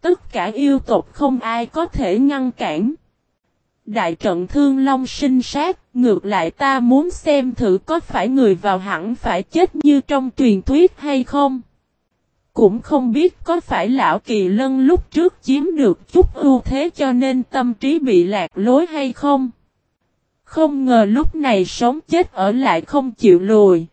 Tất cả yêu tộc không ai có thể ngăn cản. Đại trận thương long sinh sát, ngược lại ta muốn xem thử có phải người vào hẳn phải chết như trong truyền thuyết hay không. Cũng không biết có phải lão kỳ lân lúc trước chiếm được chút ưu thế cho nên tâm trí bị lạc lối hay không. Không ngờ lúc này sống chết ở lại không chịu lùi.